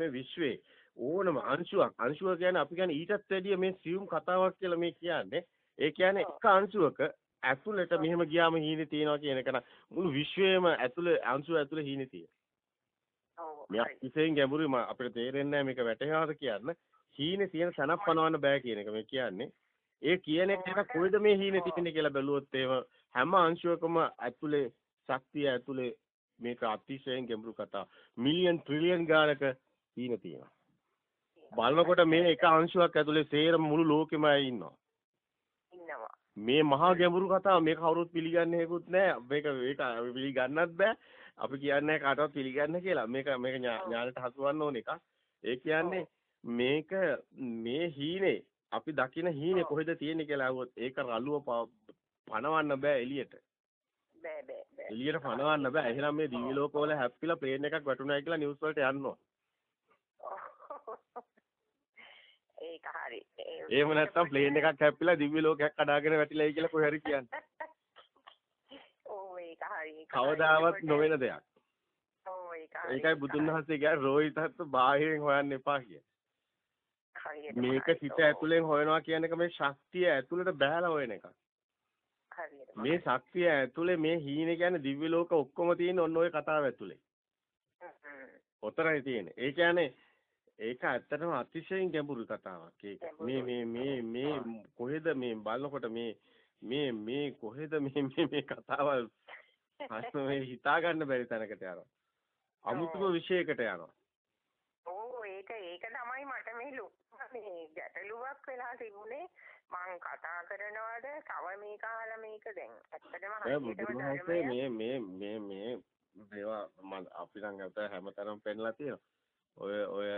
මේ විශ්වයේ ඕනම අංශුවක් අංශුව කියන්නේ අපි කියන්නේ ඊටත් වැඩිය මේ සියුම් කතාවක් කියලා මේ කියන්නේ ඒ කියන්නේ එක අංශුවක ඇතුළට මෙහෙම ගියාම හීනේ තියෙනවා කියන එක නම් මුළු විශ්වයේම ඇතුළේ අංශුව ඇතුළේ හීනේ තියෙනවා. මේ අතිශයින් ගැඹුරුයි අපිට තේරෙන්නේ නැහැ මේක වැටහෙනවද කියන්න. හීනේ තියෙන තැනක් පනවන්න බෑ කියන එක මේ කියන්නේ. ඒ කියන එක කොයිද මේ හීනේ තියෙන්නේ කියලා බැලුවොත් එහෙම හැම අංශුවකම ඇතුලේ ශක්තිය ඇතුලේ මේක අතිශයින් ගැඹුරු කතාව. මිලියන් ට්‍රිලියන් ගානක හීන තියෙනවා. බලනකොට මේ එක අංශුවක් ඇතුලේ සේරම මුළු ලෝකෙම ඉන්නවා. ඉන්නවා. මේ මහා ගැඹුරු කතාව මේක කවුරුත් පිළිගන්නේ හේකුත් නැහැ. මේක මේක පිළිගන්නත් බෑ. අපි කියන්නේ කාටවත් පිළිගන්න කියලා. මේක මේක ඥානට හසුවන්න ඕන එකක්. ඒ කියන්නේ මේක මේ හීනේ අපි දකින හීනේ කොහෙද තියෙන්නේ කියලා අහුවොත් ඒක රළුව පනවන්න බෑ එළියට. බෑ බෑ බෑ. එළියට පනවන්න බෑ. එහෙනම් මේ දිවි ලෝකවල හැප්පිලා ප්ලේන් එකක් වැටුණායි කියලා නිවුස් වලට යන්න ඒක හරි. එහෙම නැත්නම් ප්ලේන් එකක් හැප්පිලා දිව්‍ය ලෝකයක් කඩාගෙන වැටිලායි කියලා කොහේ හරි කියන්නේ. ඔව් ඒක හරි. කවදාවත් නොවන දෙයක්. ඔව් ඒක හරි. ඒකයි බුදුන් වහන්සේ කියන්නේ රෝහිතත් බාහිරින් හොයන්න එපා කිය. මේක සිත ඇතුලෙන් හොයනවා කියන එක මේ ශක්තිය ඇතුළට බහැලා හොයන එකක්. මේ ශක්තිය ඇතුලේ මේ හීනේ කියන්නේ දිව්‍ය ලෝක ඔක්කොම තියෙන ඔන්න ඔය කතාව ඇතුලේ. ඔතරයි තියෙන්නේ. ඒ කියන්නේ ඒක ඇත්තටම අතිශයින් ගැඹුරු කතාවක්. ඒක මේ මේ මේ මේ කොහෙද මේ බලනකොට මේ මේ මේ කොහෙද මේ මේ මේ කතාවල් ප්‍රශ්න මේ හිතා ගන්න බැරි තැනකට යනවා. අමුතුම විශේෂයකට යනවා. ඕ ඒක ඒක තමයි මට මේ මේ ගැටලුවක් වෙලා තිබුණේ මං කතා කරනවද තව මේක අහලා මේක දැන් ඇත්තටම මේ මේ මේ මේ මේවා අපි නම් හැමතැනම පෙන්ලා තියෙනවා. ඔය ඔය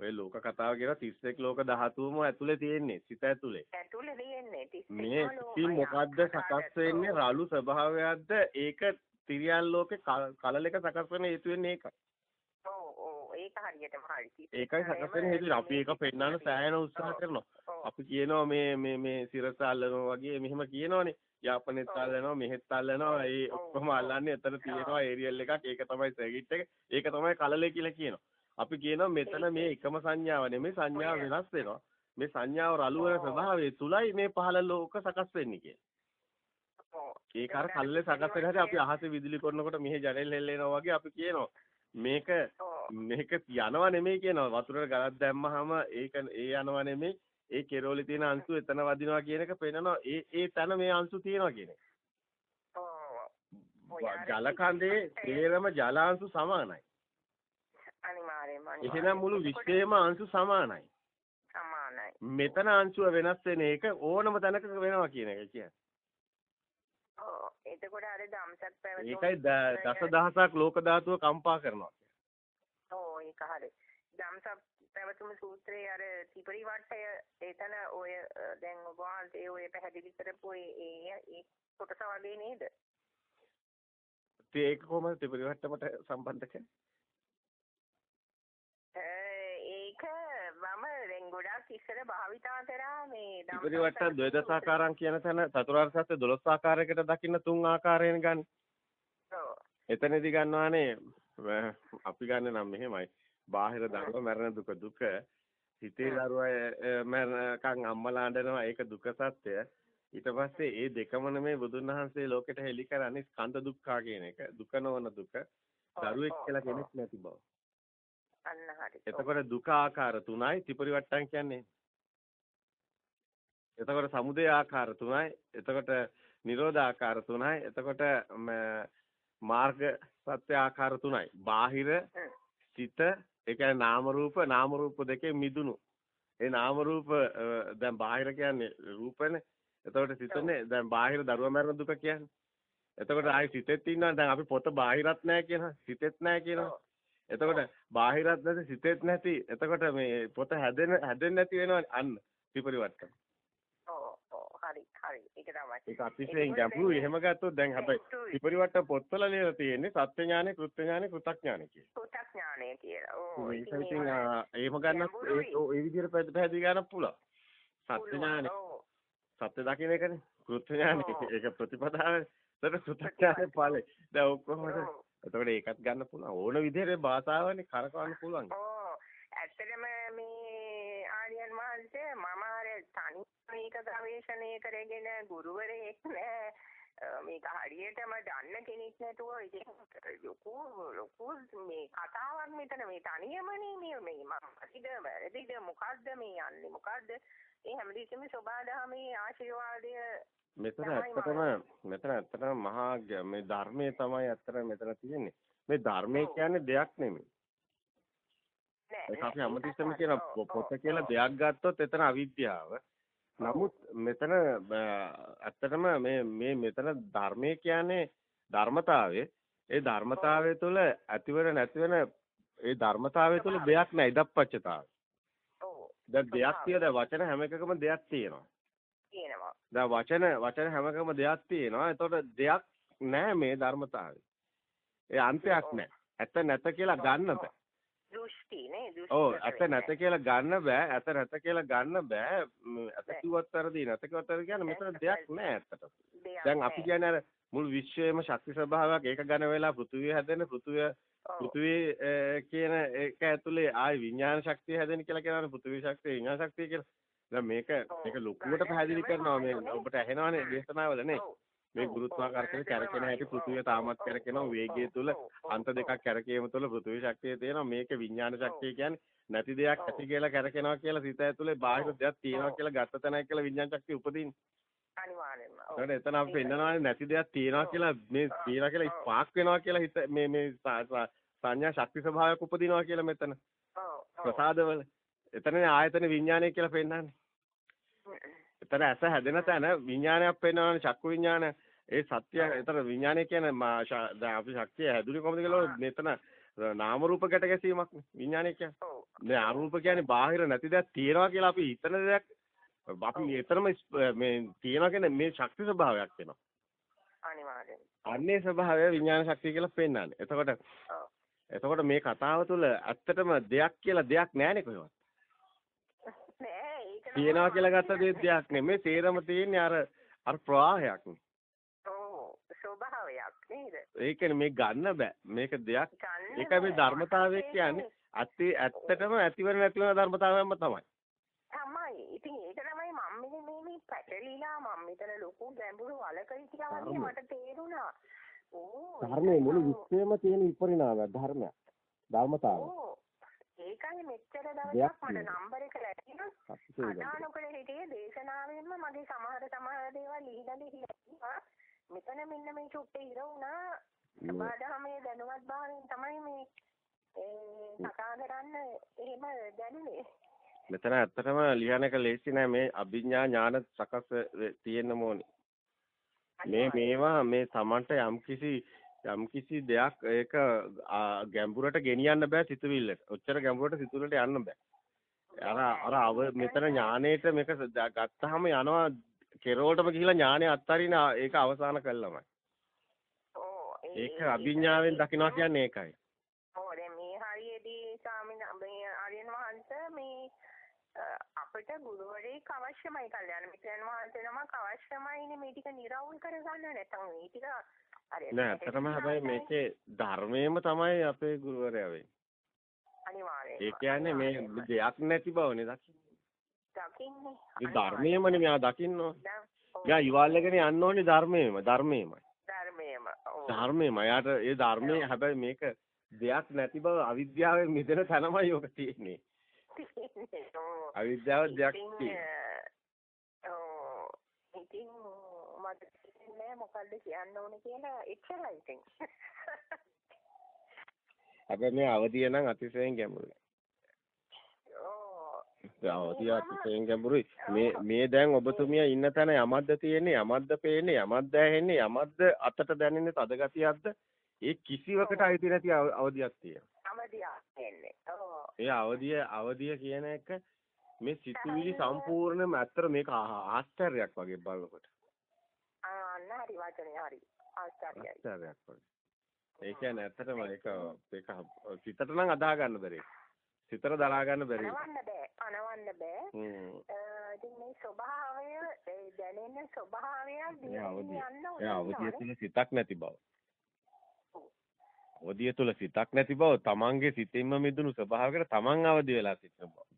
ඔය ලෝක කතාව කියන 31 ලෝක ධාතුවම ඇතුලේ තියෙන්නේ සිත ඇතුලේ. ඇතුලේ තියෙන්නේ 31 මේ ඉතින් මොකද්ද සකස් වෙන්නේ රළු ස්වභාවයක්ද ඒක තිරියන් ලෝකේ කලලක සකස් වෙන හේතු වෙන්නේ ඒකයි. ඒක හරියටම හරි. ඒකයි සකස් වෙන හේතුව අපි ඒක පෙන්වන්න සෑහෙන උත්සාහ කරනවා. අපි කියනවා මේ මේ මේ සිරස අල්ලනවා වගේ මෙහෙම කියනවනේ. යාපනයේත් අල්ලනවා මෙහෙත් අල්ලනවා ඒ ඔක්කොම අල්ලන්නේ එතන තියෙනවා ඒරියල් එකක් ඒක තමයි සර්කිට් එක. ඒක තමයි කලලේ කියලා කියනවා. අපි කියනවා මෙතන මේ එකම සංඥාව නෙමෙයි සංඥාව වෙනස් වෙනවා. මේ සංඥාව රළු වෙන ස්වභාවය තුලයි මේ පහළ ලෝක සකස් වෙන්නේ කියලා. ඒක අර කල්ලේ සකස් වෙන හැටි අපි අහසේ විදුලි කරනකොට මෙහි ජනෙල් හෙල්ලෙනවා වගේ අපි කියනවා. මේක මේක යනවා නෙමෙයි කියනවා. වතුරේ ගලක් දැම්මහම ඒක ඒ යනවා නෙමෙයි. ඒ කෙරෝලේ තියෙන අංශු එතන වදිනවා කියන එක පේනවා. ඒ ඒ තැන මේ අංශු තියෙනවා කියන එක. ජල කඳේ තේරම ජලාංශු සමානයි. අනිවාර්යයෙන්ම එහෙනම් මුළු විශ්වයේම අංශු සමානයි. සමානයි. මෙතන අංශුව වෙනස් වෙන එක ඕනම තැනක වෙනවා කියන එක කියන්නේ. ඔව් එතකොට අර ධම්සක් පැවතුම් ඒකයි දසදහසක් ලෝක ධාතුව කම්පා කරනවා. ඔව් ඒක හරි. ධම්සක් පැවතුම් සූත්‍රයේ අර ත්‍රිපරිවට්ටය එතන ඔය දැන් ඔබ වහන්සේ ඔය පැහැදිලි කරපු ඒ ඒ කොටස වගේ නේද? ඒක කොහොමද ත්‍රිපරිවට්ටමට සම්බන්ධ කරන්නේ? ඒක මම දැන් ගොඩාක් ඉස්සර භාවිතා කරා මේ ත්‍රිපරිවට්ට ද්වේදසාකාරම් කියන තැන චතුරාර්ය සත්‍ය 12 ආකාරයකට දකින්න තුන් ආකාරයෙන් ගන්න. ඔව්. එතනදී ගන්නවානේ අපි ගන්න නම් මෙහෙමයි. බාහිර දරුවා මරණ දුක දුක හිතේ දරුවා මරණකම් අම්මලා අඬනවා ඒක දුක සත්‍ය. ඊට පස්සේ ඒ දෙකම නෙමේ බුදුන් වහන්සේ ලෝකෙට හෙළි කරන්නේ ස්කන්ධ දුක්ඛා කියන එක. දුක නොවන දුක. දරුවෙක් කියලා කෙනෙක් නැති බව. අන්න හරි. එතකොට දුක ආකාර තුනයි ත්‍රිපරිවට්ටම් කියන්නේ. එතකොට සමුදය ආකාර තුනයි. එතකොට නිරෝධ ආකාර තුනයි. එතකොට මාර්ග සත්‍ය ආකාර තුනයි. බාහිර සිත ඒ කියන්නේ නාම රූප නාම රූප දෙකේ මිදුණු. ඒ නාම රූප දැන් බාහිර කියන්නේ රූපනේ. එතකොට සිතනේ දැන් බාහිර දරුවා මරන දුක කියන්නේ. එතකොට ආයි සිතෙත් ඉන්නවා දැන් අපි පොත බාහිරත් නැහැ කියනවා. සිතෙත් නැහැ කියනවා. එතකොට බාහිරත් නැති සිතෙත් නැති එතකොට මේ පොත හැදෙන හැදෙන්නේ නැති වෙනවා අන්න විපරිවර්තන. ඔව් ඔව් හරි හරි ඒක තමයි. ඒක අතිශයින් ගැඹුරු එහෙම ගත්තොත් දැන් හැබැයි විපරිවර්තන පොත්වල ලියලා තියෙන්නේ සත්‍ය ඥානෙ කෘත්‍ය ඥානෙ කෘතඥානෙ කියලා. කෘතඥානෙ කියලා. ඔව් ඒක ඉතින් එහෙම ගන්න ඒ විදිහට පැහැදිලි ගන්න පුළුවන්. සත්‍ය ඥානෙ. සත්‍ය දකින්න එකනේ. කෘත්‍ය ඥානෙ ඒක ප්‍රතිපදාව. ඒක කෘතඥානෙ ඵලෙ. දැන් ඔක්කොම එතකොට ඒකත් ගන්න පුළුවන්. ඕන විදිහට භාෂාවනේ කරකවන්න පුළුවන්. ඔව්. ඇත්තටම මේ ආර්යයන් වහන්සේ මම අර තනි මේක ගවේෂණය කරගෙන ගුරුවරයෙක් නෑ. මේක හරියටම දන්න කෙනෙක් නැතුව ඉතින් ලොකු ලොකු මේ කතාවක් මෙතන. මේ තනියමනේ මේ මේ මම හරිද වැරදිද මොකද්ද මේ යන්නේ මොකද්ද? ඒ හැමදෙස්සෙම සබාදහමේ ආශිර්වාදය මෙතන ඇත්තටම මෙතන ඇත්තටම මහා මේ ධර්මයේ තමයි ඇත්තටම මෙතන තියෙන්නේ. මේ ධර්මයේ කියන්නේ දෙයක් නෙමෙයි. ඒක අපි හැමතිස්සෙම කියන පොත කියලා දෙයක් ගත්තොත් එතන අවිද්‍යාව. නමුත් මෙතන ඇත්තටම මේ මේ මෙතන ධර්මයේ කියන්නේ ධර්මතාවය. ඒ ධර්මතාවය තුළ ඇතිවෙන නැතිවෙන ඒ ධර්මතාවය තුළ දෙයක් නැහැ ඉදප්පච්චතාවය. දැන් දෙයක් තියෙන වචන හැම එකකම දෙයක් තියෙනවා. තියෙනවා. දැන් වචන වචන හැම එකකම දෙයක් තියෙනවා. එතකොට දෙයක් නැහැ මේ ධර්මතාවය. ඒ අන්තයක් නැහැ. ඇත්ත නැත කියලා ගන්න බෑ. දෘෂ්ටි නේ දෘෂ්ටි. ඔව් ඇත නැත කියලා ගන්න බෑ. ඇත නැත කියලා ගන්න බෑ. ඇත කිව්වත් වැරදි නැත කිව්වත් වැරදි කියන්නේ මෙතන දෙයක් නෑ ඇත්තට. දැන් අපි කියන්නේ අර මුළු විශ්වයේම ශක්ති ස්වභාවයක් ඒක ගන්න වෙලා පෘථුවිය හැදෙන පෘථුවිය පෘථුවිය කියන එක ඇතුලේ ආයි විඥාන ශක්තිය හැදෙන කියලා කියනවනේ පෘථුවි ශක්තිය විඥාන ශක්තිය කියලා. දැන් මේක මේක ලොකුවට පැහැදිලි කරනවා මේ ඔබට ඇහෙනවනේ දේශනාවල නේ. මේ ගුරුත්වාකර්ෂණය කැරකෙන හැටි පෘථිවිය තාමත් කැරකෙනවා වේගය තුල අන්ත දෙකක් කැරකීම තුල පෘථිවි ශක්තිය තියෙනවා. මේක විඥාන ශක්තිය කියන්නේ නැති දෙයක් ඇති කියලා කැරකෙනවා කියලා සිත ඇතුලේ බාහිර දෙයක් තියෙනවා කියලා ගත්ත තැනයි කියලා විඥාන ශක්තිය උපදින්නේ අනිවාර්යෙන්ම. ඔව්. එතන අපි පෙන්නනවානේ නැති දෙයක් තියෙනවා කියලා මේ තියෙනවා කියලා ස්පාක් වෙනවා කියලා හිත මේ මේ සංඥා ශක්ති ස්වභාවයක් උපදිනවා කියලා මෙතන. ප්‍රසාදවල. එතන ආයතන විඥානය කියලා පෙන්නන්නේ. එතන ඇස හැදෙන තැන විඥානයක් පෙන්වනවානේ චක්කු විඥාන ඒ සත්‍ය එතන විඥානය කියන්නේ අපි ශක්තිය හැදුනේ කොහොමද කියලා මෙතන නාම රූප ගැට ගැසීමක් විඥානය කියන්නේ. දැන් අරූප කියන්නේ බාහිර නැති දෙයක් තියනවා කියලා අපි හිතන දෙයක් අපි එතරම් මේ තියනවා කියන්නේ මේ ශක්ති ස්වභාවයක් වෙනවා. අනිවාර්යෙන්. අන්නේ ස්වභාවය විඥාන ශක්තිය කියලා පෙන්වන්නේ. එතකොට එතකොට මේ කතාව තුළ ඇත්තටම දෙයක් කියලා දෙයක් නැහැනේ කොහෙවත්. නෑ ඒක තියනවා කියලා ගත්ත දෙයක් නෙමෙයි. තේරම තියෙන්නේ අර අර ප්‍රවාහයක්. ස්වභාවයක් නේද? ඒ කියන්නේ මේ ගන්න බෑ. මේක දෙයක්. ඒකයි මේ ධර්මතාවය කියන්නේ. ඇත්ත ඇත්තටම ඇතිවන නැතිවන ධර්මතාවයක්ම තමයි. තමයි. ඉතින් ඒක තමයි මම මේ මේ පැටලිලා මම මෙතන ලොකු ගැඹුරු වලක හිටියා වගේ මට තේරුණා. ඕ ධර්මයේ මුළු විශ්වයේම තියෙන විපරිණාමයක් ධර්මයක්. ධර්මතාවය. ඒකයි මෙච්චර දවසක් මට නම්බර එක ලැබුණා. අදානකල හිටියේ දේශනාවෙන්ම මගේ සමහර සමහර දේවල් ලිහිලා ලිහිලා මෙතන මෙන්න මේ චුට්ටේ ඉර වුණා සබාදහමේ දැනුවත් භාවයෙන් තමයි මේ කතා කරන්න එහෙම දැනුනේ මෙතන ඇත්තටම ලියන එක ලේසි නෑ මේ අභිඥා ඥාන සකස් තියෙන්න ඕනේ මේ මේවා මේ Tamanට යම්කිසි යම්කිසි දෙයක් ඒක ගැඹුරට ගෙනියන්න බෑ සිතුවිල්ලට. ඔච්චර ගැඹුරට සිතුවිල්ලට යන්න බෑ. අර අර මෙතන ඥාණයට මේක ගත්තාම යනවා කෙරවලටම ගිහිලා ඥානය අත්හරින ඒක අවසාන කළාමයි. ඒක අභිඥාවෙන් දකිනවා කියන්නේ ඒකයි. ඔව් දැන් මේ හරියේදී ස්වාමීන් මේ ආර්යයන් වහන්සේ මේ අපිට ගුරුවරයෙක් අවශ්‍යමයි කල්යාණ මිත්‍රයන් වහන්සේ නමක් අවශ්‍යමයිනේ මේ ටික निराවුල් කරගන්න නැත්නම් මේ ටික නෑ ඇත්තටම හැබැයි මේකේ ධර්මයේම තමයි අපේ ගුරුවරයා වෙන්නේ. අනිවාර්යයෙන්. ඒ කියන්නේ මේ දෙයක් නැති බවනේ දකින්නේ. දකින්නේ. ධර්මයේමනේ මෙයා දකින්න ඕනේ. මෙයා ඉවල්ලගෙන යන්න ඕනේ ධර්මයේම ධර්මයේමයි. ධර්මයේම. ධර්මයේම. යාට ඒ ධර්මයේ හැබැයි මේක දෙයක් නැති බව අවිද්‍යාවෙන් මිදෙන තැනමයි ඔක තියෙන්නේ. අවිද්‍යාව දෙයක් තියෙන්නේ. ඉතින් මට තේරෙන්නේ මොකද්ද කියන්න ඕනේ කියලා එච්චරයි ඉතින්. හැබැයි මේ අවදිය නම් අතිශයින් ගැඹුරුයි. අවදිය අතිශයින් ගැඹුරුයි. මේ මේ දැන් ඔබතුමිය ඉන්න තැන යමද්ද තියෙන්නේ යමද්ද පේන්නේ යමද්ද ඇහෙන්නේ යමද්ද අතට දැනෙන්නේ තද ගතියක්ද ඒ කිසිවකට අයිති නැති අවදියක් තියෙනවා. ඒ අවදිය අවදිය කියන එක මේ සිතුවිලි සම්පූර්ණයෙන්ම ඇත්තට මේක ආශ්චර්යයක් වගේ බලනකොට. අන්න හරි වචනේ හරි. ආශ්චර්යයි. ආශ්චර්යයක් වගේ. ඒ කියන්නේ ඇත්තටම ඒක ඒක සිතට නම් අදා ගන්න බැරි. සිතට දරා ගන්න බැරි. අනවන්න බෑ. අනවන්න බෑ. ඉතින් මේ ස්වභාවය දැනෙන ස්වභාවය දිහා යන්න ඕනේ. ඒ අවදිය තුළ සිතක් නැති බව. අවදිය තුල සිතක් නැති බව තමන්ගේ සිතින්ම මිදුණු ස්වභාවයකට තමන් අවදි වෙලා සිටින බව.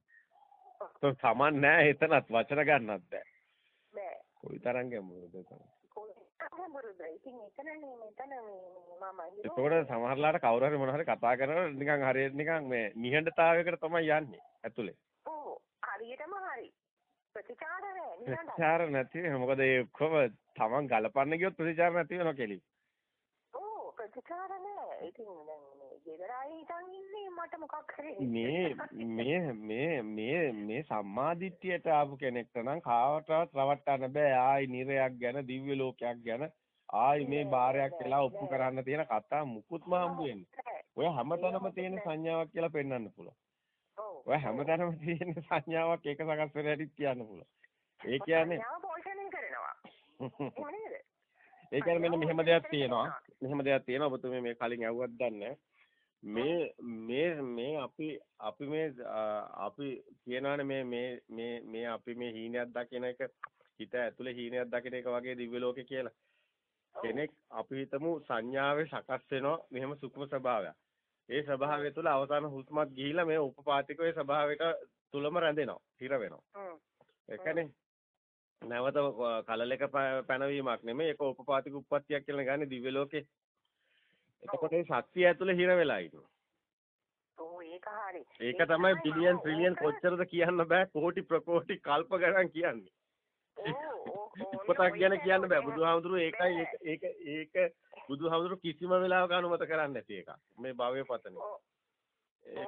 තමන් නැහැ එතනත් වචන ගන්නත් බෑ. බෑ. කොයිතරම් ගැඹුරුද ඒක. කොහොමද ඉතින් එතනනේ මෙතන මේ මම ඒකෝට සමහරලාට කවුරු හරි මොන හරි කතා කරනකොට නිකන් හරියට නිකන් මේ නිහඬතාවයකට තමයි යන්නේ ඇතුලේ. ඔව් හරියටම හරි. ප්‍රතිචාර නැහැ නිකන්. ප්‍රතිචාර නැති මොකද ඒ ඔක්කොම තමන් ගලපන්න ගියොත් ප්‍රතිචාර නැති වෙනවා කෙලි. ඔව් ප්‍රතිචාර නැහැ. ඉතින් දැන් ගෙදරයි හිටන් ඉන්නේ මට මොකක් හරි මේ මේ මේ මේ මේ සම්මාදිට්ඨියට ආපු කෙනෙක්ට නම් කාවටවත් රවට්ටන්න බෑ. ආයි නිරයක් ගැන දිව්‍ය ලෝකයක් ගැන. ආයි මේ බාරයක් කියලා ඔප්පු කරන්න තියෙන කතා මුකුත්ම හම්බ වෙන්නේ. ඔය හැමතැනම තියෙන සංඥාවක් කියලා පෙන්වන්න පුළුවන්. ඔය හැමතැනම තියෙන සංඥාවක් ඒක සකස් වෙලා හැටි කියන්න පුළුවන්. ඒ කියන්නේ කරනවා. ඒ කියන්නේ මෙන්න මෙහෙම දෙයක් තියෙනවා. මෙහෙම දෙයක් තියෙනවා. ඔබතුමේ මේ කලින් ඇහුවත් දන්නේ මේ මේ මේ අපි අපි මේ අපි කියනවානේ මේ මේ මේ මේ අපි මේ හීනයක් දකින එක හිත ඇතුලේ හීනයක් දකින එක වගේ දිව්‍ය ලෝකේ කියලා. කෙනෙක් අපි හිතමු සංඥාවේ සකස් වෙනවා මෙහෙම සුක්ම ස්වභාවයක්. ඒ ස්වභාවය තුළ අවසාන හුස්මත් ගිහිලා මේ උපපාතික ඒ ස්වභාවයට තුලම රැඳෙනවා. හිර වෙනවා. හ්ම්. ඒ කියන්නේ නැවත කලලක පැනවීමක් නෙමෙයි ඒක උපපාතික උප්පත්තියක් කියලා ගන්නේ දිව්‍ය ලෝකේ. එතකොට ඒ ශක්තිය ඇතුලේ හිර වෙලා ඉන්නවා. ඒක හරි. ඒක තමයි බිලියන් ට්‍රිලියන් කොච්චරද කියන්න බෑ කෝටි ප්‍රකෝටි කල්ප ගණන් කියන්නේ. උපතක් ගැන කියන්න බෑ බුදුහාමුදුරුවෝ ඒකයි ඒක ඒක ඒක බුදුහාමුදුරුවෝ කිසිම වෙලාවක අනුමත කරන්නේ නැති එකක්. මේ භවයේ පතනේ.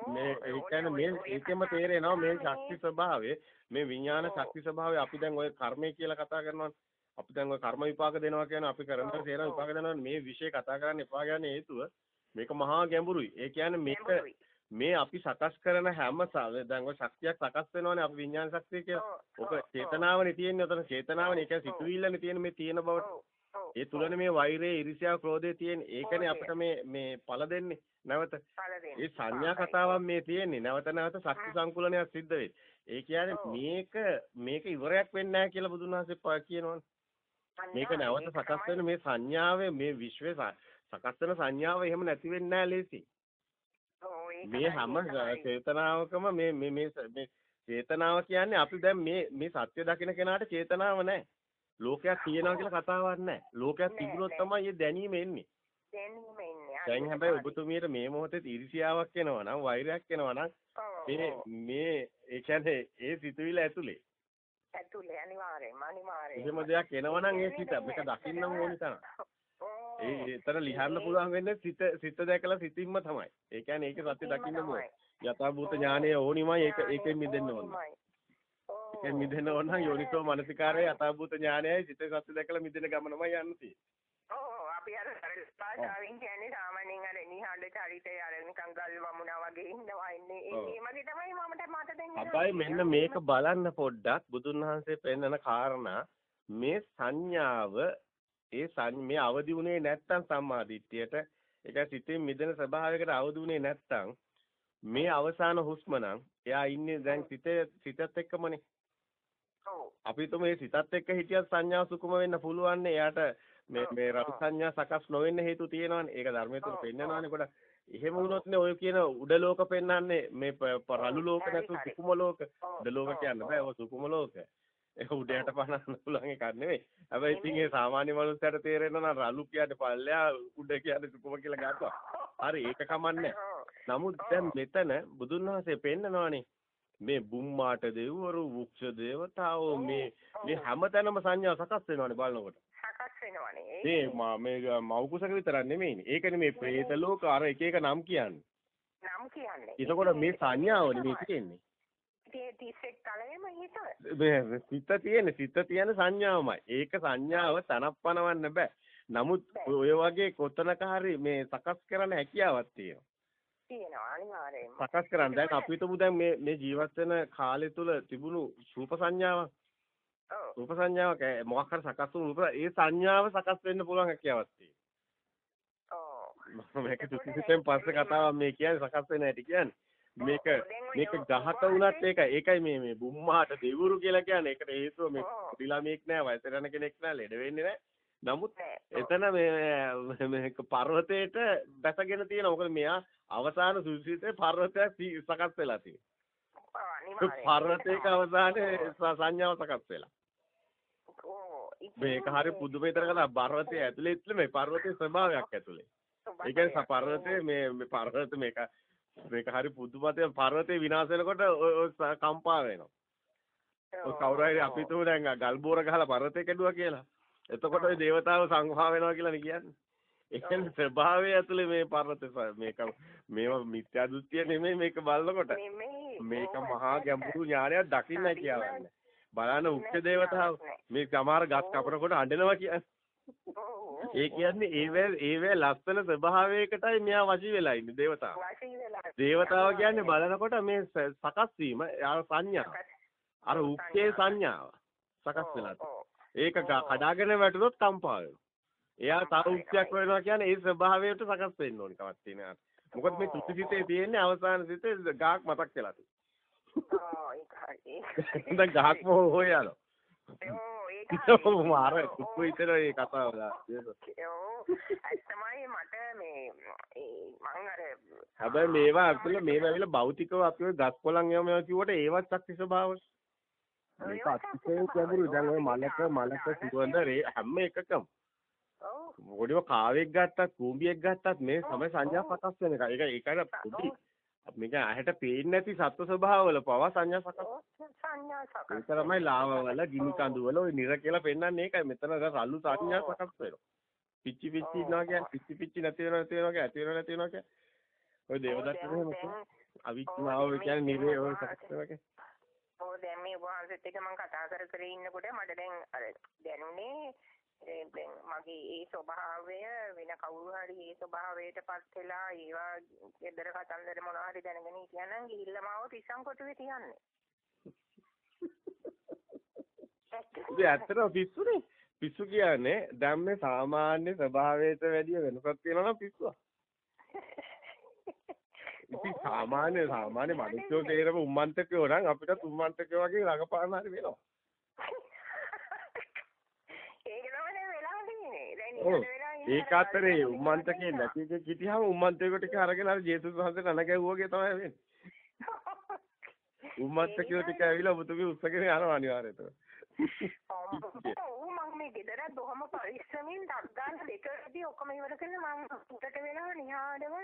මේ ඒ කියන්නේ මේ ඒකෙම තේරෙනවා මේ ශක්ති ස්වභාවය මේ විඥාන ශක්ති ස්වභාවය අපි දැන් ඔය කර්මය කියලා කතා කරනවා අපි දැන් ඔය කර්ම විපාක දෙනවා කියන්නේ අපි කරන සේර විපාක දෙනවා මේ විෂය කතා කරන්න එපා කියන්නේ හේතුව මේක මහා ගැඹුරුයි. ඒ කියන්නේ මේක මේ අපි සකස් කරන හැම දැන් ඔය ශක්තියක් සකස් වෙනවනේ අපි විඥාන ශක්තිය කියලා. ඔක චේතනාවනේ තියෙන්නේ. ඔතන චේතනාවනේ. කියන්නේ සිතුවිල්ලනේ තියෙන්නේ මේ තියෙන බවට. ඒ තුලනේ මේ වෛරය, ඉරිසියාව, ක්‍රෝධය තියෙන්නේ. ඒකනේ අපිට මේ මේ පළ දෙන්නේ. නැවත. ඒ සංඥා කතාවක් මේ තියෙන්නේ. නැවත නැවත ශක්ති සංකුලනයක් සිද්ධ වෙන්නේ. ඒ කියන්නේ මේක මේක ඉවරයක් වෙන්නේ නැහැ කියලා බුදුන් වහන්සේ කියනවනේ. මේක නැවත සකස් වෙන මේ සංඥාවේ මේ විශ්වයේ සකස් වෙන සංඥාව එහෙම නැති වෙන්නේ නැහැ ලේසි. මේ හැම චේතනාවකම මේ මේ මේ චේතනාව කියන්නේ අපි දැන් මේ මේ සත්‍ය දකින කෙනාට චේතනාව නැහැ. ලෝකයක් තියෙනවා කියලා කතාවක් නැහැ. ලෝකයක් තිබුණොත් තමයි මේ දැනීම එන්නේ. දැනීම එන්නේ. දැන් හැබැයි ඔබතුමියට මේ මොහොතේ ඊර්ෂියාවක් එනවා නම් වෛරයක් එනවා නම් මේ මේ ඒ කියන්නේ ඒ සිතුවිල්ල ඇතුලේ. ඇතුලේ අනිවාර්යෙන්ම අනිවාර්යෙන්ම. එහෙම දෙයක් එනවා නම් ඒ සිත මේක දකින්නම ඕනි තරම්. ඒ එතන ලිහන්න පුළුවන් වෙන්නේ සිත සිත දැකලා සිතින්ම තමයි. ඒ කියන්නේ ඒක සත්‍ය දකින්නම ඕනේ. යථාභූත ඥානය ඕනිමයි ඒක ඒකෙන් මිදෙන්න ඕනේ. ඒකෙන් මිදෙන්න ඕන නම් යෝනිසෝ මනසිකාරයේ අතාවූත ඥානයයි සිතේ සත්‍ය දැකලා මිදෙන ගමනමයි යන්න තියෙන්නේ. ඔව් අපි අර භාෂාවෙන් කියන්නේ සාමාන්‍යයෙන් අර නිහඬ චරිතය අර නිකන් ගල් වමුණා වගේ ඉන්නවා ඉන්නේ ඒ වගේ තමයි මමට මට දැන් හැබැයි මෙන්න මේක බලන්න පොඩ්ඩක් බුදුන් වහන්සේ පෙන්නන කාරණා. මේ සංඥාව ඒ මේ අවදි වුණේ නැත්තම් සම්මාදිට්ඨියට. ඒක සිතේ මිදෙන ස්වභාවයකට අවදි වුණේ නැත්තම් මේ අවසාන හුස්ම නම් එයා ඉන්නේ දැන් සිතේ සිතත් එක්කමනේ. අපි තුම සිතත් එක්ක හිටියත් සංඥා සුකුම වෙන්න පුළුවන් නේ. එයාට මේ මේ රතු සංඥා සකස් නොවෙන්න හේතු තියෙනවානේ. ඒක ධර්මයේ තුල පෙන්නනවානේ කොට. එහෙම වුණොත් නේ ඔය කියන උඩ ලෝක පෙන්වන්නේ මේ රළු ලෝක නැතු සුකුම ලෝක. උඩ ලෝක කියන්න බෑ. ඔය සුකුම ලෝක. ඒක උඩයට පනන්න පුළුවන් එකක් නෙවෙයි. හැබැයි ඉතින් ඒ සාමාන්‍ය මනුස්සයට තේරෙනවා නම් රළු කියන්නේ පල්ලෙහා උඩ කියන්නේ සුකුම කියලා ගත්තා. හරි ඒක කමන්නේ. නමුත් දැන් මෙතන බුදුන් වහන්සේ පෙන්නනවානේ මේ බුම්මාට දෙවිවරු වෘක්ෂ දේවතාවෝ මේ මේ හැමතැනම සංඥා සකස් වෙනවානේ බලනකොට. වෙනවානේ. මේ මේ මෞකුසක විතරක් නෙමෙයිනේ. ඒකනේ මේ പ്രേත ලෝක අර එක එක නම් කියන්නේ. නම් කියන්නේ. එතකොට මේ සංඥාවනේ මේ තියෙන්නේ. ඒ 31 තලෙම හිත. මේ සිත තියෙන සිත තියෙන සංඥාවමයි. ඒක සංඥාව තනප්පනවන්න බෑ. නමුත් ඔය වගේ කොතනක හරි මේ සකස් කරන්න හැකියාවක් තියෙනවා. තියෙනවා අනිවාර්යයෙන්ම. සකස් කරන්න. දැන් අපි හිතමු දැන් මේ මේ ජීවත් වෙන කාලය තුල තිබුණු රූප සංඥාවක්. රූප සංඥාවක් මොකක් හරි සකස් වුණු රූප ඒ සංඥාව සකස් වෙන්න පුළුවන් හැකියාවක් තියෙනවා. ඔව්. මේක තුසිතෙන් පස්සේ කතාවක් මේ කියන්නේ සකස් වෙන හැටි කියන්නේ. මේක මේක ගහක වුණත් ඒකයි. ඒකයි මේ මේ බුම්මාට දෙවුරු කියලා කියන්නේ. ඒකට හේතුව මේ ළමෙක් නෑ, වයසට යන කෙනෙක් නෑ, ලෙඩ වෙන්නේ නෑ. නමුත් එතන මේ මේක පර්වතයට බැසගෙන තියෙනවා. මොකද මෙයා අවසාන සුසිතේ පර්වතයක් සකස් වෙලා තියෙනවා. පර්වතයක අවසානයේ සංඥාව සකස් වෙලා. ඉතින් මේක හරි පුදුම විතර කතා පර්වතයේ ඇතුලේ ඉත්ල මේ පර්වතයේ ස්වභාවයක් ඇතුලේ. ඒ කියන්නේ පර්වතයේ මේ මේ පර්වත මේක මේක හරි පුදුමතේ පර්වතේ විනාශ වෙනකොට කම්පා වෙනවා. ඔය කවුරු හරි අපි හිතමු දැන් ගල් බෝර ගහලා පර්වතේ කැඩුවා කියලා. එතකොට ওই දේවතාව සංහා වෙනවා කියලානේ කියන්නේ. ඒ කියන්නේ ස්වභාවය ඇතුලේ මේ පර්වතේ මේක මේව මිත්‍යා දෘෂ්ටිය නෙමෙයි මේක බලනකොට. මේක මහා. ගැඹුරු ඥානයක් දකින්නයි කියවන්නේ. බලන්න උච්ච දේවතාව. මේ සමහර ගස් කපනකොට අඬනවා කියන්නේ. ඒ කියන්නේ ඒවැ ඒවැ ලස්සන ස්වභාවයකටයි මෙයා වශී වෙලා ඉන්නේ දේවතාව. දේවතාව කියන්නේ බලනකොට මේ සකස් වීම සංඥා. අර උක්කේ සංඥාව සකස් වෙලා. ඒක කඩාගෙන වැටුනොත් කම්පා. එයා තව උක්කයක් වෙනවා කියන්නේ ඒ ස්වභාවයට සකස් වෙන්න ඕනි කමක් තියෙනවා. මොකද මේ තුසිතේ තියෙන්නේ අවසාන සිතේ ගාක් මතක් වෙලා තියෙනවා. ඔව්, ඒක දැන් ගහක් මොහො හොයනවා. ඔව්, ඒක හරි. මාර කුප්පු විතර මේ කතාව දාලා. ඔව්, ඇත්තමයි මට මේ ඒ මං අර හැබැයි මේවා ඇතුළේ මේවා ඇවිල්ලා භෞතිකව අපි ඔය ගස් කොළන් ඒවා මේවා කිව්වට ඒවත් ශක්ති ස්වභාව. මේක අතිශය ගැඹුරු. දැන් ඔය මලක මලක සුවඳ රේ හැම එකකම ඔව් මොකදව කාවෙක් ගත්තත් කූඹියෙක් ගත්තත් මේ සම සංඥා සකස් වෙන එක. ඒක ඒකට පොඩි මේක ඇහැට පේන්නේ නැති සත්ව ස්වභාවවල පවා සංඥා සකස් සංඥා සකස් ඒක තමයි ලාවවල ගිනි කඳු වල ওই නිර කියලා පෙන්වන්නේ ඒකයි. මෙතන රළු සංඥා සකස් වෙනවා. පිච්චි පිච්චි ඉන්නවා කියන්නේ පිච්චි පිච්චි නැති වෙනවා නැති වෙනවා ඇති වෙනවා නැති වෙනවා කියන්නේ. ඔය මොකද? දැන්- අවිඥාව කියන්නේ නිරේ ඔය සකස් වෙනවා කියන්නේ. ඔව් දැන් මේ වහන්සේත් එක්ක මම කතා කර කර ඉන්නකොට මට දැන් අර දැනුනේ දැන් මගේ ඒ ස්වභාවය වෙන කවුරු හරි ඒ ස්වභාවයටපත් වෙලා ඒවා ගෙදර කතන්දර මොනවා හරි දැනගෙන හිටියනම් ගිහිල්ලා මාව පිස්සන් කොටුවේ තියන්නේ. ඉතින් ඇත්තටම පිස්සුනේ. පිස්සු කියන්නේ දැන් මේ සාමාන්‍ය ස්වභාවයට වැඩිය වෙනසක් තියෙනවා නම් පිස්සුවක්. ඉතින් සාමාන්‍ය සාමාන්‍ය මිනිස්සු තේරෙම උම්මන්තකයෝ නම් අපිට උම්මන්තකයෝ වගේ රඟපාන හරි වෙනවා. ඒක තමයි වෙලා තියෙන්නේ. දැන් ඔව්. ඒක අතරේ උම්මන්තකේ නැති එක කිටිහම උම්මන්තකයෝ ටික අරගෙන අර ජේසුස් වහන්සේට අණ ගැහුවාගේ තමයි වෙන්නේ. උම්මන්තකයෝ ටික ඇවිල්ලා ඔබතුමී උස්සගෙන යනවා අනිවාර්යයෙන්ම. ඔව් මම මේ ගෙදර බොහොම පරිස්සමින් ඩක් ගන්න දෙකදී ඔක්කොම ඉවර කරලා මම උඩට වෙලා නිහාඩව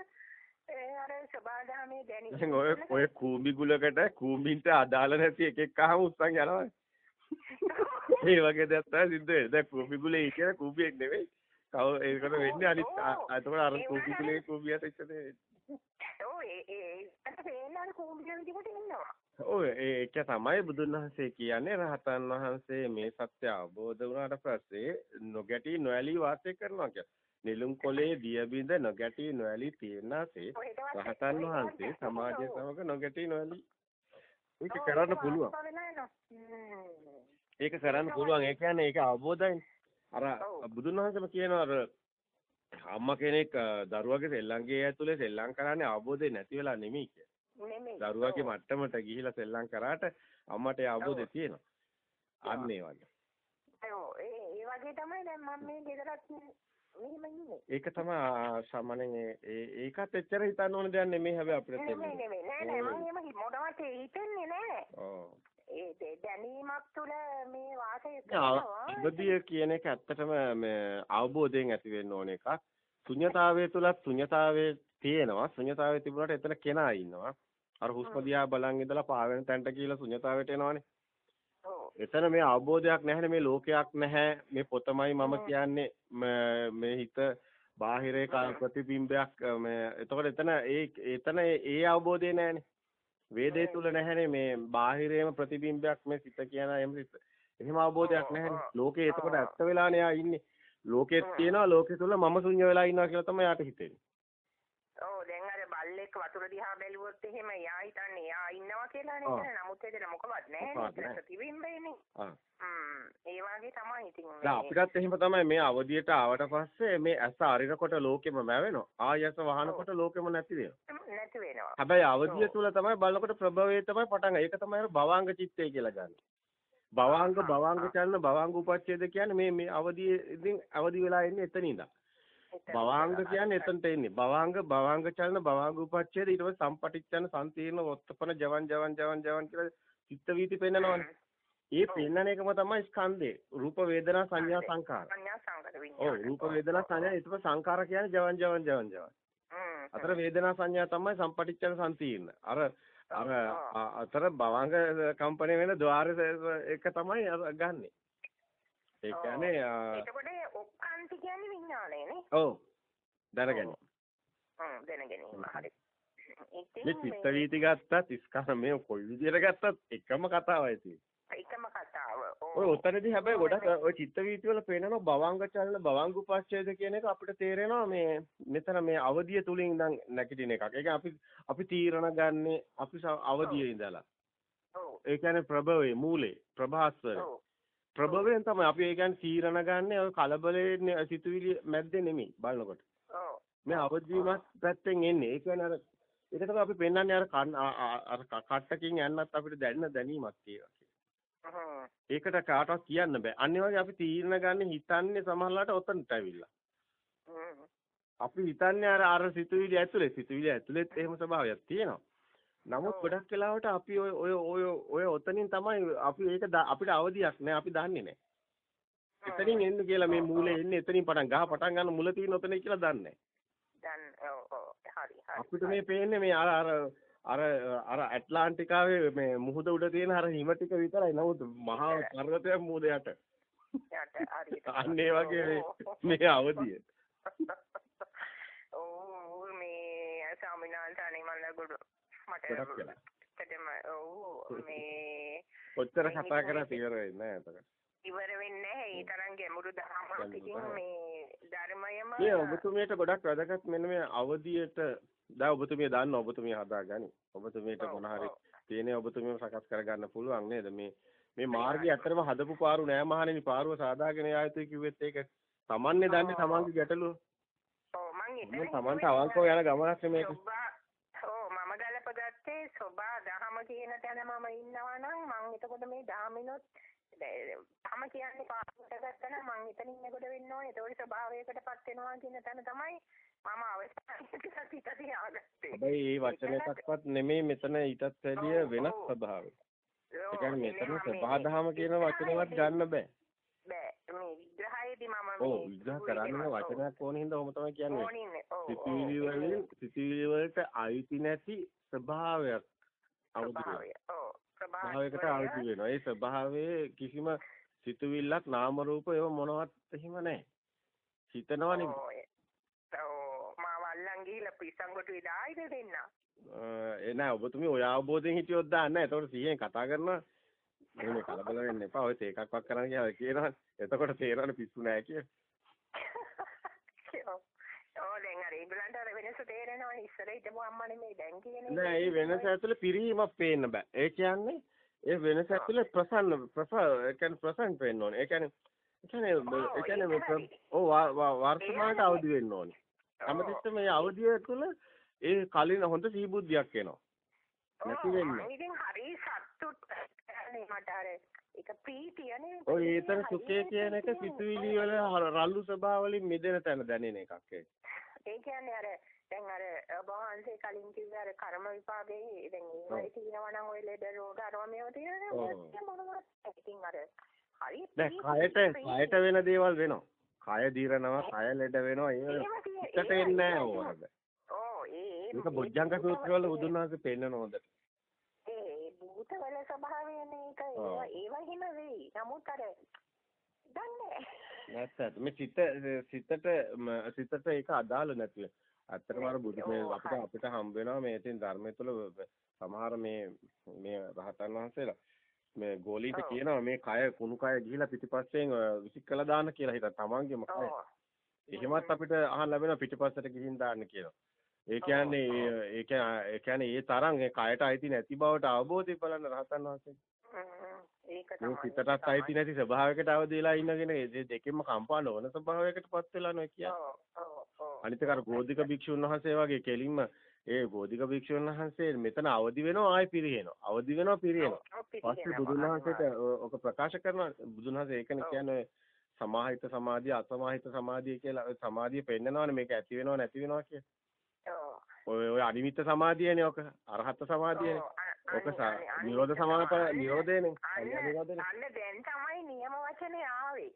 අර සබාදාමේ දැනි දැන් ඔය ඔය කූඹි ගුලකට කූඹින්ට අදාළ නැති එකෙක් අහම උස්සන් යනවා. ඒ වගේ දෙයක් තමයි සිද්ධ වෙන්නේ. දැන් කූඹි ගුලේ කියන කූඹියෙක් නෙවෙයි. කව ඒකට වෙන්නේ අනිත් අතකොට අර කූඹියට කූඹිල විදිහට ඉන්නවා ඔය ඒක තමයි බුදුන් වහන්සේ කියන්නේ රහතන් වහන්සේ මේ සත්‍ය අවබෝධ වුණාට පස්සේ නොගැටි නොඇලී වාසය කරනවා කියන්නේ. නිලුම් කොලේ දිය බිඳ නොගැටි නොඇලී තියෙනාසේ රහතන් වහන්සේ සමාජය සමග නොගැටි නොඇලී ඒක කරන්න පුළුවන්. ඒක කරන්න පුළුවන්. ඒ කියන්නේ ඒක අවබෝධයි. අර. බුදුන් වහන්සේම කියනවා අර අම්මා කෙනෙක් දරුවගේ සෙල්ලම්ගේ ඇතුලේ සෙල්ලම් කරන්නේ අවබෝධය නැති වෙලා නෙමෙයි කියන්නේ. නෙමෙයි දරුවාගේ මට්ටමට ගිහිලා සෙල්ලම් කරාට අම්මට ඒ අවබෝධය තියෙනවා. අන්න ඒ වගේ. ඔව් ඒ වගේ තමයි දැන් මම මේ ගෙදරත් මෙහෙම ඉන්නේ ඒක තමයි සාමාන්‍යයෙන් ඒ- ඒකත් එච්චර හිතන්න ඕන දෙයක් නෙමෙයි හැබැයි අපිට තේරෙන්නේ. නෙමෙයි නෑ නෑ මම එහෙම මොනවත් හිතෙන්නේ නෑ ඔව්. දැනීමක් තුළ මේ වාසය කරනවා අවදිය කියන එක ඇත්තටම මේ අවබෝධයෙන් ඇති වෙන්න ඕන එකක්. ශුන්‍යතාවයේ තුලත් ශුන්‍යතාවයේ තියෙනවා. ශුන්‍යතාවයේ තිබුණාට එතන කෙනා ඉන්නවා. අර හුස්ම දිහා බලන් ඉඳලා පාවෙන තැනට ගිහිලා ශුන්‍යතාවයට එනවනේ. එතන මේ අවබෝධයක් නැහැ මේ ලෝකයක් නැහැ මේ පොතමයි මම කියන්නේ ම- හිත බාහිරේ ප්‍රතිබිම්බයක් මේ එතකොට එතන ඒ එතන ඒ අවබෝධය නැහැනේ වේදේ තුල නැහැනේ මේ බාහිරේම ප්‍රතිබිම්බයක් මේ සිත කියන එහෙම එහෙම අවබෝධයක් නැහැනේ ලෝකේ එතකොට ඇත්ත වෙලානේ යා ඉන්නේ. ලෝකෙත් තියෙනවා ලෝකෙ තුල මම ශුන්‍ය වෙලා ඉන්නවා කියලා තමයි යාට හිතෙන්නේ. ඔව් දැන් බල්ලෙක් වතුර දිහා බැලුවොත් එහෙම එයා හිතන්නේ එයා ඉන්නවා කියලා. නේද නමුත් එතන මොකවත් නැහැ හ්ම්. ඒ වගේ තමයි ඉතින් මේ- අපිටත් එහෙම තමයි මේ අවදියට ආවට පස්සේ මේ ඇස අරිනකොට ලෝකෙම මැවෙනවා. ආය ඇස වහනකොට ලෝකෙම නැති වෙනවා. නැති වෙනවා. හැබැයි අවදිය තුල තමයි බලනකොට ප්‍රභවයේ තමයි පටන් ගන්නේ. ඒක තමයි භවාංග චිත්තය කියලා ගන්න. භවංග භවංග චලන භවංග උපච්ඡේද කියන්නේ මේ මේ අවදියේ ඉතින් අවදි වෙලා ඉන්නේ එතන ඉඳන්. භවංග කියන්නේ එතනට එන්නේ. භවංග භවංග චලන භවංග උපච්ඡේද ඊට පස්සේ සම්පටිච්ඡන සම්තීර්ණ වොත්තපන ජවන් ජවන් ජවන් ජවන් කියලා චිත්ත වීති පෙන්නනවනේ. ඒ පෙන්නන එකම තමයි ස්කන්ධේ. රූප වේදනා සංඥා සංකාර. ඔව්. රූප වේදනා සංඥා ඊට පස්සේ සංකාර කියන්නේ ජවන් ජවන් ජවන් ජවන්. අතර වේදනා සංඥා තමයි සම්පටිච්ඡන සම්තීර්ණ. අර අර අතර භවංග කම්පණය වෙන ద్వාර එක තමයි ගන්නෙ. ඒ කියන්නේ එතකොට ඔක්කාන්ති කියන්නේ විඥානය නේ. ඔව් දැනගන්න. හ්ම් දැන ගැනීම හරි. මේ චිත්ත වීති ගත්තත් මේ කොයි විදියට ගත්තත් එකම කතාවයි තියෙන්නේ. එකම කතාව. ඔය උතනදී හැබැයි ගොඩක් ඔය චිත්ත වීති වල පේනවා භවංග චලන භවංග උපච්ඡේද කියන එක අපිට තේරෙනවා මේ මෙතන මේ අවදිය තුලින් ඉඳන් නැගිටින එකක්. ඒ කියන්නේ අපි අපි තීරණ ගන්නෙ අපි අවදියේ ඉඳලා. ඔව්. ඒ කියන්නේ ප්‍රභවයේ මූලේ ප්‍රභාස්වර. ඔව්. ප්‍රභවයෙන් තමයි අපි ඒ කියන්නේ තීරණ ගන්නෙ ඔය කලබලයේ සිතුවිලි මැද්දේ නෙමෙයි බලනකොට. ඔව්. මේ අවදිමත් පැත්තෙන් එන්නේ. ඒ කියන්නේ අර ඒක තමයි අපි පෙන්වන්නේ අර අර කට්ටකින් යන්නත් අපිට දැනෙන දැනීමක්. හ්ම්. ඒකට කාටවත් කියන්න බෑ. අනිත් වගේ අපි තීරණ ගන්න හිතන්නේ සමහරලාට ඔතනට ඇවිල්ලා. අපි හිතන්නේ අර අර සිතුවිලි ඇතුලේ සිතුවිලි ඇතුලේත් එහෙම ස්වභාවයක් තියෙනවා. නමුත්. ගොඩක් වෙලාවට අපි ඔය ඔය ඔය ඔය ඔතනින් තමයි අපි ඒක අපිට අවදියක් නෑ අපි දන්නේ නෑ. එතනින් එන්නේ කියලා මේ මූලේ එන්නේ එතනින් පටන් ගහ පටන් ගන්න මුල තියෙන ඔතන කියලා දන්නේ නෑ. අපිට මේ පේන්නේ මේ අර අර අර අර ඇට්ලාන්ටිකාවේ මේ මුහුද උඩ තියෙන අර හිම ටික විතරයි. නමුත් මහා පර්වතයක් මුහුද යට. අන්න ඒ වගේ මේ- අවදිය. ඔව් මේ ස්වාමිනාන්ට අනේ මම ගොඩ මට. ඇත්තටම ඔව් මේ කොච්චර කතා කරත් ඉවර වෙන්නේ නැහැ එතකොට. ඉවර වෙන්නේ නැහැ ඒ තරම් ගැඹුරු දහමක්. මේ ධර්මයම මේ ඔබතුමියට ගොඩක් වැදගත් මෙන්න මේ අවදියට දැන් ඔබතුමිය දන්න ඔබතුමිය හදාගනි. ඔබතුමියට මොන හරි. තියෙන ඔබතුමියම සකස් කරගන්න පුළුවන් නේද? මේ මේ මාර්ගය ඇත්තටම හදපු පාරු නෑ මහණෙනි. පාරුව සාදාගෙන යායුතුයි කිව්වෙත් ඒක තමන්නේ දන්නේ තමන්ගේ ගැටලුව. ඔව් මං මම තමන්ට අවංකව යන ගමනක් මේක. සෝබා ඔව් මම ගලපගත්තේ සෝබා දහම කියන තැන මම ඉන්නවා නම් මං එතකොට මේ දහමිනොත් තම කියන්නේ පාඩකට ගත්තා නම් මං එතන ඉන්නකොට වෙන්න ඕනේ. ඒතකොට ස්වභාවයකටපත් වෙනවා කියන තැන තමයි මම අවස්ථාවකට හිත තියාගත්තේ. හැබැයි මේ වචන එකක්වත් නෙමෙයි මෙතන ඊටත් වැඩිය වෙනස් ස්වභාවයක්. ඒ කියන්නේ මෙතන සබහාදහම කියන වචනවත් ගන්න බෑ. බෑ. මේ විග්‍රහයේදී මම ඔව් විග්‍රහ කරන්න වචනයක් ඕන හින්දා ඔහොම තමයි කියන්නේ. ඕනින්නේ ඔව් සිතුවිලි වලින් සිතුවිලි වලට අයිති නැති ස්වභාවයක් අවදි ස්වභාවයකට ස්වභාවය අවදි වෙනවා. ඒ ස්වභාවයේ කිසිම සිතුවිල්ලක් නාම රූප ඒව මොනවත් එහෙම නැහැ. හිතනවනේ ඔව් මාව අල්ලන් ගිහිල්ලා පිස්සන්කොට විදායිද දෙන්න ඒ නෑ ඔබතුමී ඔය අවබෝධයෙන් හිටියොත් දාන්න නෑ. එතකොට සිහියෙන් කතා කරනවා. එහෙම කලබල වෙන්න එපා. ඔය තේකක්වක් කරන්න කියලා කියනවා. එතකොට තේරෙන්නේ පිස්සු නෑ කියලා. ඔව් දැන් අර ඒගොල්ලන්ට අර වෙනස තේරෙනවා ඉස්සර හිටපු අම්මා නෙමෙයි දැන් කියන්නේ නෑ ඒ වෙනස ඇතුලේ පිරීමක් පේන්න බෑ. ඒ කියන්නේ ඒ වෙනස ඇතුලේ ප්‍රසන්න ප්‍රස ඒ කියන්නේ ප්‍රසන්න වෙන්න ඕනේ. ඒ කියන්නේ ඒ කියන්නේ ඒ කියන්නේ මේ ඔව් වර්තමානට අවදි වෙන්න ඕනේ. හැමතිස්සෙම මේ අවදිය තුළ ඒ කලින් හොඳ සිහිබුද්ධියක් එනවා. නැති වෙන්නේ. ඉතින් හරි සතුට නේ මට අර ඒක ප්‍රීතියනේ ඔය ඒතර සුඛය කියන එක සිතුවිලි වල රළු ස්වභාව වලින් මිදෙන තැන දැනෙන එකක් ඒක. ඒ කියන්නේ අර දැන් අර ඔබ වහන්සේ කලින් කිව්ව අර කර්ම විපාකේ දැන් ඒවයි තියෙනවා නම් ඔය ලෙඩ රෝග අරව මේව තියෙනවා. මොනවද ඉතින් අර හරි දැන් කයට කයට වෙන දේවල් වෙනවා. කය දිරනවා, කය ලෙඩ වෙනවා. ඒ හිතට එන්නේ නැහැ ඕනද. ඕ ඒ මේක බොජ්ජංග සූත්‍රවල බුදුන් වහන්සේ පෙන්නන හොඳට. ඒ භූතවල ස්වභාවයනේ ඒක. ඒවා ඒවා හිම වෙයි නමුත් අර දන්නේ නැත්නම් මේ සිත සිතට සිතට ඒක අදාළ නැති ඇත්තටම අර බුදු මේ අපිට. අපිට හම්බ වෙනවා මේ ඉතින් ධර්මය තුළ සමහර මේ මේ රහතන් වහන්සේලා මේ ගෝලීට. කියනවා මේ කය කුණු කය ගිහිලා පිටිපස්සෙන් විසික් කළා දාන්න කියලා හිතා තමන්ගේම කය. එහෙමත් අපිට අහන්න ලැබෙනවා පිටිපස්සට ගිහින් දාන්න කියලා. ඒ කියන්නේ ඒ- කියන්නේ ඒ තරම් කයට අයිති නැති බවට අවබෝධය බලන්න රහතන් වහන්සේ. ඒක මේ තමයි. සිතටත් අයිති නැති ස්වභාවයකට අවදි වෙලා ඉන්නගෙන ඒ දෙකෙන්ම කම්පා නොවන ස්වභාවයකටපත් වෙලා නොයි කියන්නේ. අනිත් අර ගෝධික භික්ෂුන් වහන්සේ වගේ කෙලින්ම ඒ බෝධික භික්ෂුන් වහන්සේ මෙතන අවදි වෙනවා ආයි පිරිහෙනවා. අවදි වෙනවා පිරිහෙනවා. පස්සේ බුදුන් වහන්සේට ඔක ප්‍රකාශ කරනවා. බුදුන් වහන්සේ ඒකනේ කියන්නේ සමාහිත සමාධිය අසමාහිත සමාධිය කියලා. සමාධිය පෙන්නනවානේ මේක ඇති වෙනව නැති වෙනවා කියලා. ඔය ඔය අනිමිත්ත සමාධියනේ ඔක. අරහත් සමාධියනේ. ඔක නිරෝධ සමාප නිරෝධයනේ. අන්න දැන් තමයි නියම වචනේ ආවේ.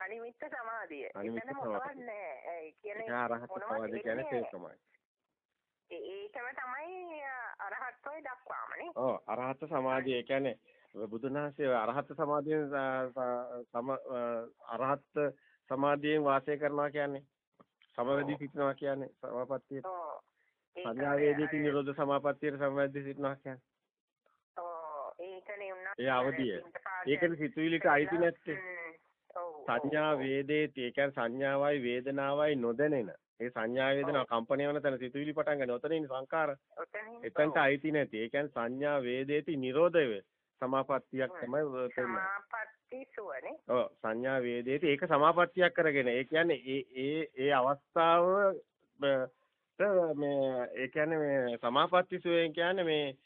අනිමිත්ත සමාධිය. එතන මොකවත් නැහැ. ඒ කියන්නේ අරහත් සමාධිය කියන්නේ ඒකමයි. ඒකම තමයි අරහත්ත්වය දක්වාමනේ. ඔව් අරහත් සමාධිය ඒ කියන්නේ බුදුන් වහන්සේ අරහත් සමාධියෙන් සම අරහත් සමාධියෙන් වාසය කරනවා කියන්නේ සමවැදී සිටිනවා කියන්නේ සමාපත්තියට. සංඥා වේදිතී නිරෝධ සමාපත්තියට සමවැදී සිටිනවා කියන්නේ. ඒකනේ උනා. ඒ අවදිය. ඒකනේ සිතුවිලිට අයිති නැත්තේ. සංඥා වේදේති ඒ කියන්නේ සංඥාවයි වේදනාවයි නොදැනෙන ඒ සංඥා වේදනා කම්පණය වෙන තැන සිතුවිලි පටන් ගන්න. ඔතනින් සංකාර. එතනට අයිති නැති. ඒ කියන්නේ සංඥා වේදේති නිරෝධය වේ. සමාපත්තියක් තමයි වෙන්නේ. සමාපatti සුවනේ. ඔව් සංඥා වේදේති ඒක සමාපත්තියක් කරගෙන. ඒ කියන්නේ ඒ ඒ ඒ අවස්ථාව මේ ඒ කියන්නේ මේ සමාපatti සුවයෙන් කියන්නේ මේ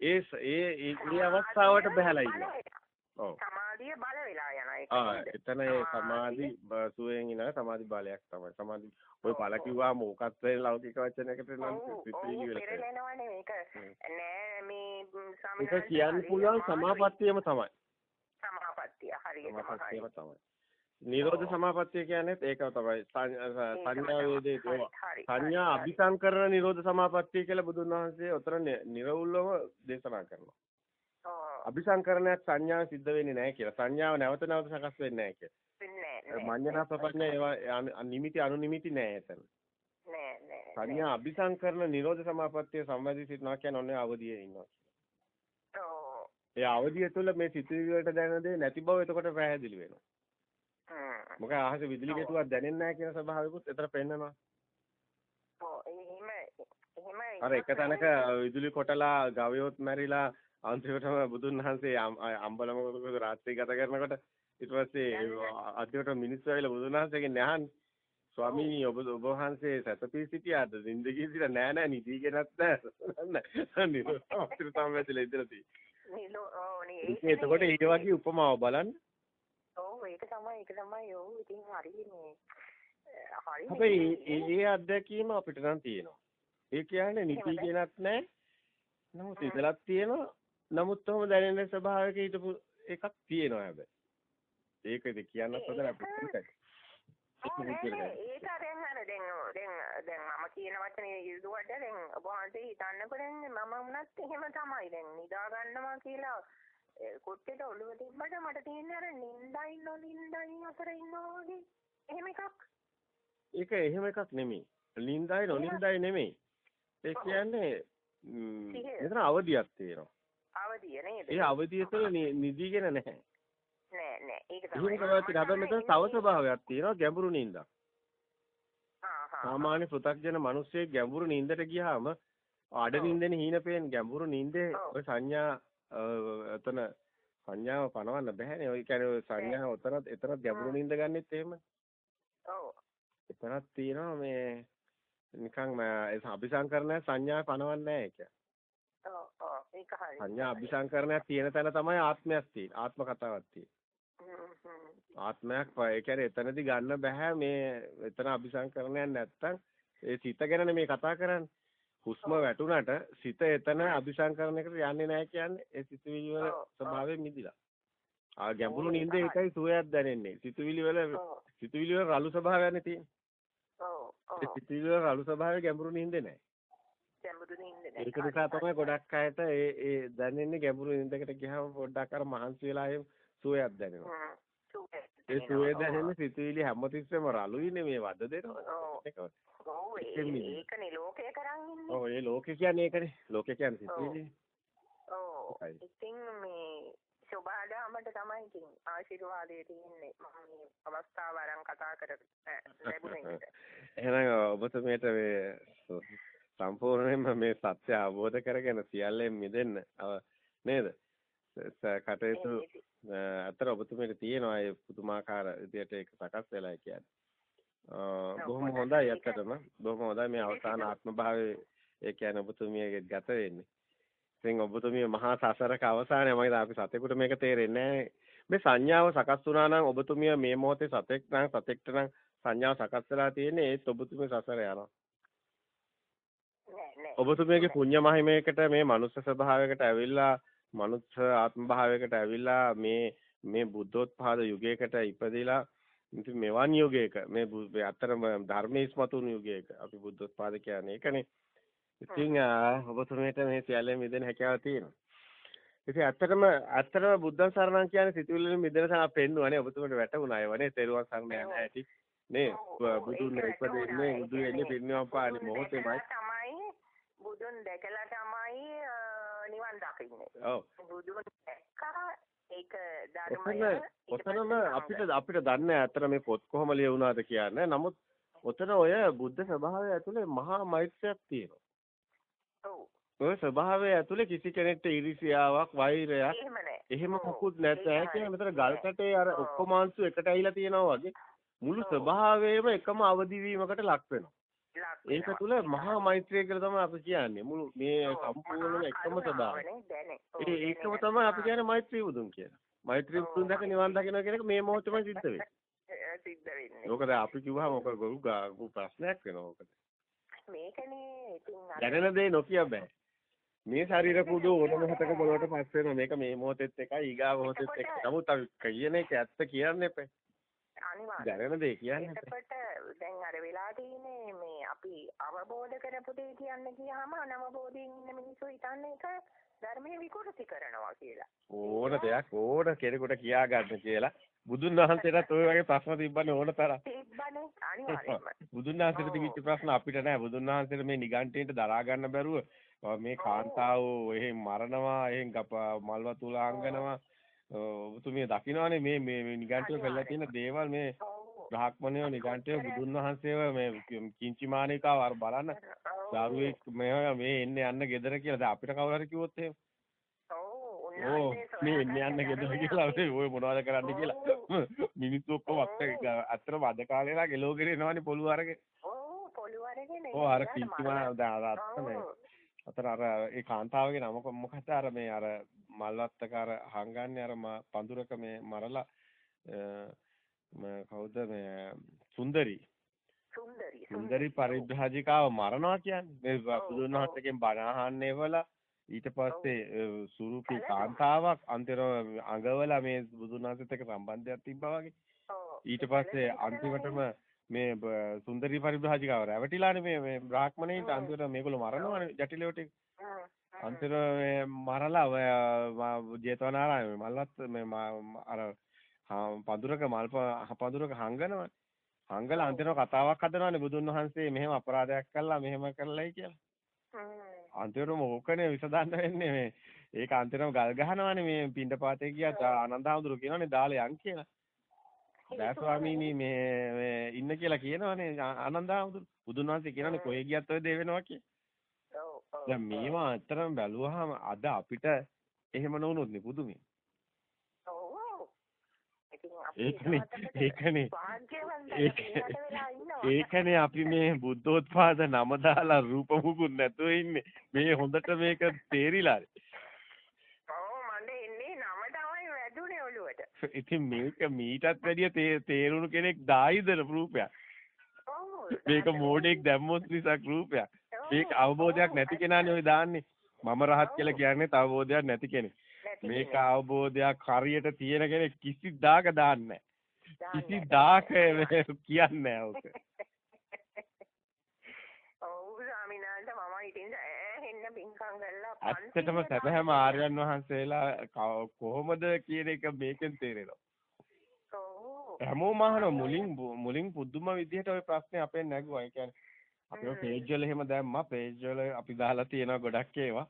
ඒ ඒ ඒ අවස්ථාවට බහැලා ඉන්නවා. ඔව්. සමාධිය බල වෙලා යනවා ඒක. ආ එතන ඒ සමාධි සුවයෙන් ඉන සමාධි බලයක් තමයි. සමාධි ඔය බල කිව්වා මොකක්ද වෙන ලෞකික වචනයකට නම් පිටිලි වෙලා. පෙරලෙනවනේ මේක නෑ මේ ඒක කියන්න පුළුවන් සමාපත්තියම තමයි. සමාපත්තිය හරියටම සමාපත්තියම තමයි. නිරෝධ සමාපත්තිය කියන්නේ ඒක තමයි සංඥා වේදේ දේවා. සංඥා අபிසංකරණ නිරෝධ සමාපත්තිය කියලා බුදුන් වහන්සේ උතර නිර්වුල්ලම දේශනා කරනවා. අபிසංකරණයක් සංඥාව සිද්ධ වෙන්නේ නැහැ කියලා. සංඥාව නැවත නැවත සකස් වෙන්නේ නැහැ කියලා. මඤ්ඤණා ප්‍රපඤ්ඤා ඒවා නිමිති අනුනිමිති නෑ එතන. නෑ නෑ. සංඥා අபிසංකරණ නිරෝධ සමාපත්තිය සම්බන්ධී සිටනවා කියන්නේ ඔන්නේ අවදියේ ඉන්නවා. ඔව්. ඒ අවදිය තුළ මේ සිතුවිලි වලට දැනෙන දේ නැති බව එතකොට පැහැදිලි වෙනවා. මොකද අහසේ විදුලි කෙටුවක් දැනෙන්නේ නැහැ කියන ස්වභාවිකුත් එතන පෙන්නනවා. අර එක තැනක විදුලි කොටලා ගවයොත් මැරිලා අන්තිමටම බුදුන් වහන්සේ අම්බලම රාත්‍රී ගත කරනකොට ඊට පස්සේ අන්තිමට මිනිස්සු ඇවිල්ලා බුදුන් වහන්සේගෙන් අහන්නේ ස්වාමීනි ඔබ ඔබ වහන්සේ සතපී සිටියාද? නිින්දකින් සිට නෑ නෑ නිදිගෙනත් නෑ. නිරෝධාස්ත්‍ර සම්වැදලා ඉඳලා තියෙන්නේ. නිලෝ ඕ නේ එතකොට ඊට වගේ උපමාව බලන්න ඒක තමයි ඒක තමයි ඔව්. ඉතින් හරියනේ. හරි හැබැයි ඒ අත්දැකීම අපිට නම් තියෙනවා. ඒ කියන්නේ නිදිගෙනත් නෑ. නමුත් ඉතලක් තියෙනවා. නමුත් ඔහොම දැනෙන ස්වභාවයක හිටපු එකක් තියෙනවා හැබැයි. ඒකද කියන්න හොඳ අපිට. ඒක දැන් අර දැන් දැන් දැන් මම කියන වචනේ යුදුවට දැන් ඔබ හිතන්නකො දැන් මම වුණත් එහෙම තමයි. දැන් නිදා ගන්නවා කියලා කොට්ටේට ඔළුව තිබ්බට මට තියෙන්නේ අර නින්දයි නොනින්දයි අතර ඉන්නවා වගේ. එහෙම එකක්? ඒක එහෙම එකක් නෙමෙයි. නින්දයි නොනින්දයි නෙමෙයි. ඒ කියන්නේ මෙතන අවදියක් තියෙනවා. අවදිය නේද? ඒ අවදිය තුළ නිදිගෙන නැහැ. නෑ නෑ. ඒක තමයි. හැබැයි මෙතන තව ස්වභාවයක් තියෙනවා ගැඹුරු නිින්දක්. සාමාන්‍ය පෘථග්ජන මිනිස්සේ ගැඹුරු නිින්දට ගියාම අඩ නිින්දෙන හීන පේන ගැඹුරු නිින්දේ ඔය සංඥා එතන සංඥාව පනවන්න බෑනේ. ඔය කියන්නේ ඔය සංඥාව උතරත් එතරම් ගැඹුරු නින්ද ගන්නෙත් එහෙමනේ. ඔව්. එතනක් තියෙනවා මේ නිකන් අபிසංකරණය සංඥා පනවන්නේ නැහැ ඒක. ඔව් ඔව් ඒක හරියි. සංඥා අபிසංකරණය තියෙන තැන තමයි ආත්මයක් තියෙන්නේ. ආත්ම කතාවක් තියෙන්නේ. ආත්මයක් ඒ කියන්නේ එතනදී ගන්න බෑ මේ එතන අபிසංකරණයක් නැත්තම් ඒ සිත ගැනනේ මේ කතා කරන්නේ. හුස්ම වැටුණට සිත එතන අபிසංකරණයකට යන්නේ නැහැ කියන්නේ ඒ සිතුවිලි වල ස්වභාවයෙන් මිදිලා. ආ ගැඹුරු නිින්දේ ඒකයි සුවයක් දැනෙන්නේ. සිතුවිලි වල සිතුවිලි වල රළු ස්වභාවයක්නේ තියෙන්නේ. ඔව්. ඒ සිතුවිලි වල රළු ස්වභාවය ගැඹුරු නිින්දේ නැහැ. ගැඹුරු නිින්ද ඒක නිසා තමයි ගොඩක් අයට ඒ ඒ දැනෙන්නේ ගැඹුරු නිින්දකට ගියාම පොඩ්ඩක් අර මහන්සි වෙලා එහෙම සුවයක් දැනෙනවා. ඒ සුවේ දැනෙන්නේ සිතුවිලි හැමතිස්සෙම රළුයිනේ මේ වද දෙනවා. ඔව් ඒකනේ ලෝකේ කරන් ඉන්නේ. ඔව් ඒ ලෝකේ කියන්නේ ඒකනේ. ලෝකේ කියන්නේ සිතුවිලි. ඔව්. ඉතින් මේ සෝබාදාමට තමයි ඉතින් ආශිර්වාදයේ තියෙන්නේ. මම මේ අවස්ථාව අරන් කතා කර ලැබුණේ. එහෙනම් ඔබතුමීට මේ සම්පූර්ණයෙන්ම මේ සත්‍ය අවබෝධ කරගෙන සියල්ලෙන් මිදෙන්න නේද? කටයුතු අතර ඔබතුමීට තියෙනවා ඒ පුදුමාකාර විදියට ඒක සකස් වෙලා කියන්නේ. බොහොම හොඳයි ඇත්තටම. බොහොම හොඳයි මේ අවසාන ආත්ම භාවයේ ඒ කියන්නේ ඔබතුමියගේ ගත වෙන්නේ. ඉතින් ඔබතුමිය මහා සසරක අවසානයේ මම අපි සතෙකුට මේක තේරෙන්නේ මේ සංඥාව සකස් වුණා නම් ඔබතුමිය මේ මොහොතේ සතෙක් නම් සතෙක්ට නම් සංඥාව සකස් වෙලා තියෙන්නේ ඒත් ඔබතුමිය සසර යනවා. ඔබතුමියගේ පුණ්‍ය මහිමයකට මේ මනුස්ස ස්වභාවයකට ඇවිල්ලා මනුස්ස ආත්ම භාවයකට ඇවිල්ලා මේ මේ බුද්ධෝත්පාද යුගයකට ඉපදිලා ඉතින් මෙවන් යුගයක මේ අතරම ධර්මයේ ඉස්මතුණු යුගයක අපි බුද්ධෝත්පාද කියන්නේ ඒකනේ. ඉතින් ඔබතුමියට මේ සියල්ලෙන් මිදෙන හැකියාව තියෙනවා. ඉතින් ඇත්තටම ඇත්තටම බුද්ධ සරණම් කියන්නේ සිතුවිලි වලින් මිදෙන සා පෙන්නුවානේ ඔබතුමියට වැටුණා ඒවනේ තෙරුවන් සරණ යන හැටි. නේ බුදුන් ඉපදෙන්නේ බුදු වෙන්නේ පිරිනිවන් පාන්නේ මොහොතේමයි. තමයි බුදුන් දැකලා තමයි නිවන් දකින්නේ. ඔව්. බුදුන් දැක්කා ඒක ධර්මය ඔතනම අපිට අපිට දන්නේ ඇත්තට මේ පොත් කොහොම ලියුණාද කියන්නේ. නමුත් ඔතන ඔය බුද්ධ ස්වභාවය ඇතුලේ මහා මෛත්‍රියක් තියෙනවා. ඔව්. ඔය ස්වභාවය ඇතුලේ කිසි කෙනෙක්ට ඊර්ෂියාවක් වෛරයක් එහෙම මොකුත් නැත්නම් කියන්නේ මෙතන ගල් කටේ අර ඔක්කොම අංශු එකට ඇවිල්ලා තියෙනවා වගේ මුළු ස්වභාවයම එකම අවදි වීමකට ලක් වෙනවා. ඒක තුල මහා මෛත්‍රිය කියලා තමයි අපි කියන්නේ. මුළු මේ සම්පූර්ණ එකම ස්වභාවය. ඒ ඒකම තමයි අපි කියන්නේ මෛත්‍රී බුදුන් කියලා. මෛත්‍රී බුදුන් දැක නිවන් දකින්න කියන එක මේ මොහොතේම සිද්ධ වෙන්නේ. සිද්ධ වෙන්නේ. ඕක දැන් අපි කිව්වහම ඕක ගොරු ප්‍රශ්නයක් වෙනවා ඕකට. මේකනේ ඉතින් දැනෙන දේ නොකිය බෑ. මේ ශරීර කුඩු ඕන මොහොතක බලවට පස් වෙනවා. මේක මේ මොහොතෙත් එකයි ඊගා මොහොතෙත් එකයි. නමුත් අපි කියන එක ඇත්ත කියන්න එපා. අනිවාර්යයෙන්. දැනෙන දේ කියන්න. එතකොට දැන් අර වෙලා තියෙන්නේ මේ අපි අවබෝධ කරපු දේ කියන්න ගියාම අනවබෝධයෙන් ඉන්න මිනිස්සු හිතන්නේ ඒක ධර්මයේ විකෘති කරනවා කියලා. ඕන දෙයක් ඕන කෙනෙකුට කියා ගන්න කියලා. බුදුන් වහන්සේටත් ওই වගේ ප්‍රශ්න තිබ්බනේ ඕන තරම්. තිබ්බනේ අනිවාර්යයෙන්ම. බුදුන් වහන්සේට තිබිච්ච ප්‍රශ්න අපිට නෑ. බුදුන් වහන්සේට මේ නිගණ්ඨයට දරා ගන්න බැරුව මේ කාන්තාව එහෙන් මරනවා, එහෙන් මල්වතුල අංගනවා. ඔබතුමිය දකින්නවානේ මේ මේ නිගණ්ඨය කළා තියෙන දේවල් මේ බ්‍රාහ්මණයෝ නිගණ්ඨය බුදුන් වහන්සේව මේ කිංචිමානිකාව අර බලන්න දරුවෙක් මේ මේ එන්නේ යන්න ගෙදර කියලා. දැන් අපිට කවුරු හරි කිව්වොත් එහෙම. ඕ මේ එන්නේ යන්න ගෙදර කියලා. ඔය මොනවද කරන්න කියලා. මිනිස්සු ඔක්කොම අත්තර අද කාලේ ලා ගෙලෝගෙන එනවනේ පොළු අරගෙන. ඔව් පොළු අරගෙන ඔව් අර කිංචිමා දැන් අර අත්තනේ අතර අර ඒ කාන්තාවගේ නම මොකක්ද අර මේ අර මල්වත්තක අර හංගන්නේ අර පඳුරක මේ මරලා කවුද මේ සුන්දරි? සුන්දරි සුන්දරි. පරිබ්‍රාජිකාව මරනවා කියන්නේ. මේ බුදුන් වහන්සේගෙන් බණ අහන්නේ වල ඊට පස්සේ සුරුපි කාන්තාවක් අන්තිර අඟවලා මේ බුදුන් වහන්සේත් එක්ක සම්බන්ධයක් තිබ්බා වගේ. ඊට පස්සේ අන්තිමටම මේ සුන්දරි පරිබ්‍රාජිකාව රැවටිලානේ මේ මේ බ්‍රාහ්මණයින්ට අන්තිමට මේගොල්ලෝ මරනවානේ ජටිලයට අන්තිම මේ මරලා ජේතවනාරාමේ මල්වත් මේ අර පඳුරක මල් පඳුරක හංගනවනේ. හංගලා අන්තිම කතාවක් හදනවානේ බුදුන් වහන්සේ මෙහෙම අපරාධයක් කළා මෙහෙම කළායි කියලා. අන්තිමටම ඕකනේ විසඳන්න වෙන්නේ මේ? ඒක අන්තිමටම ගල් ගහනවානේ මේ පින්ඩපාතේ ගියා ආනන්දහඳුරු කියනවානේ දාලා යන් කියලා. දැන් ස්වාමීනි මේ මේ ඉන්න කියලා කියනවානේ ආනන්දහඳුරු. බුදුන් වහන්සේ කියනවානේ කොහේ ගියත් ඔය දේ වෙනවා කියලා. දැන් මේවා අතරම බැලුවාම අද අපිට එහෙම නොවුනොත් නේ පුදුමයි. ඒකනේ ඒකනේ. ඒකනේ. අපි මේ බුද්ධෝත්පාද නම දාලා රූප මුකුත් නැතුව ඉන්නේ. මේ හොඳට මේක තේරිලා ඉතින් මේක මීටත් වැඩිය තේරුණු කෙනෙක් දායිද රූපයක්. මේක මෝඩෙක් දැම්මොත් මිසක් රූපයක්. මේක අවබෝධයක් නැති කෙනානේ ඔය දාන්නේ. මම රහත් කියලා කියන්නේ අවබෝධයක් නැති කෙනෙක්. මේක අවබෝධයක් හරියට තියෙන කෙනෙක් කිසිදාක දාන්නේ කිසිදාක කියන්නේ ඕක. ඔව් ස්වාමීන් වහන්සේ මම ඉතින් ඇත්තටම සැබෑම ආර්යයන් වහන්සේලා කොහොමද කියන එක මේකෙන් තේරෙනවා. හැමෝම අහන මුලින් මුලින් පුදුම විදිහට ওই ප්‍රශ්නේ අපෙන් නැගුවා. ඒ කියන්නේ අපේ පේජ් වල එහෙම දැම්මා. පේජ් වල අපි දාලා තියෙනවා ගොඩක් ඒවා.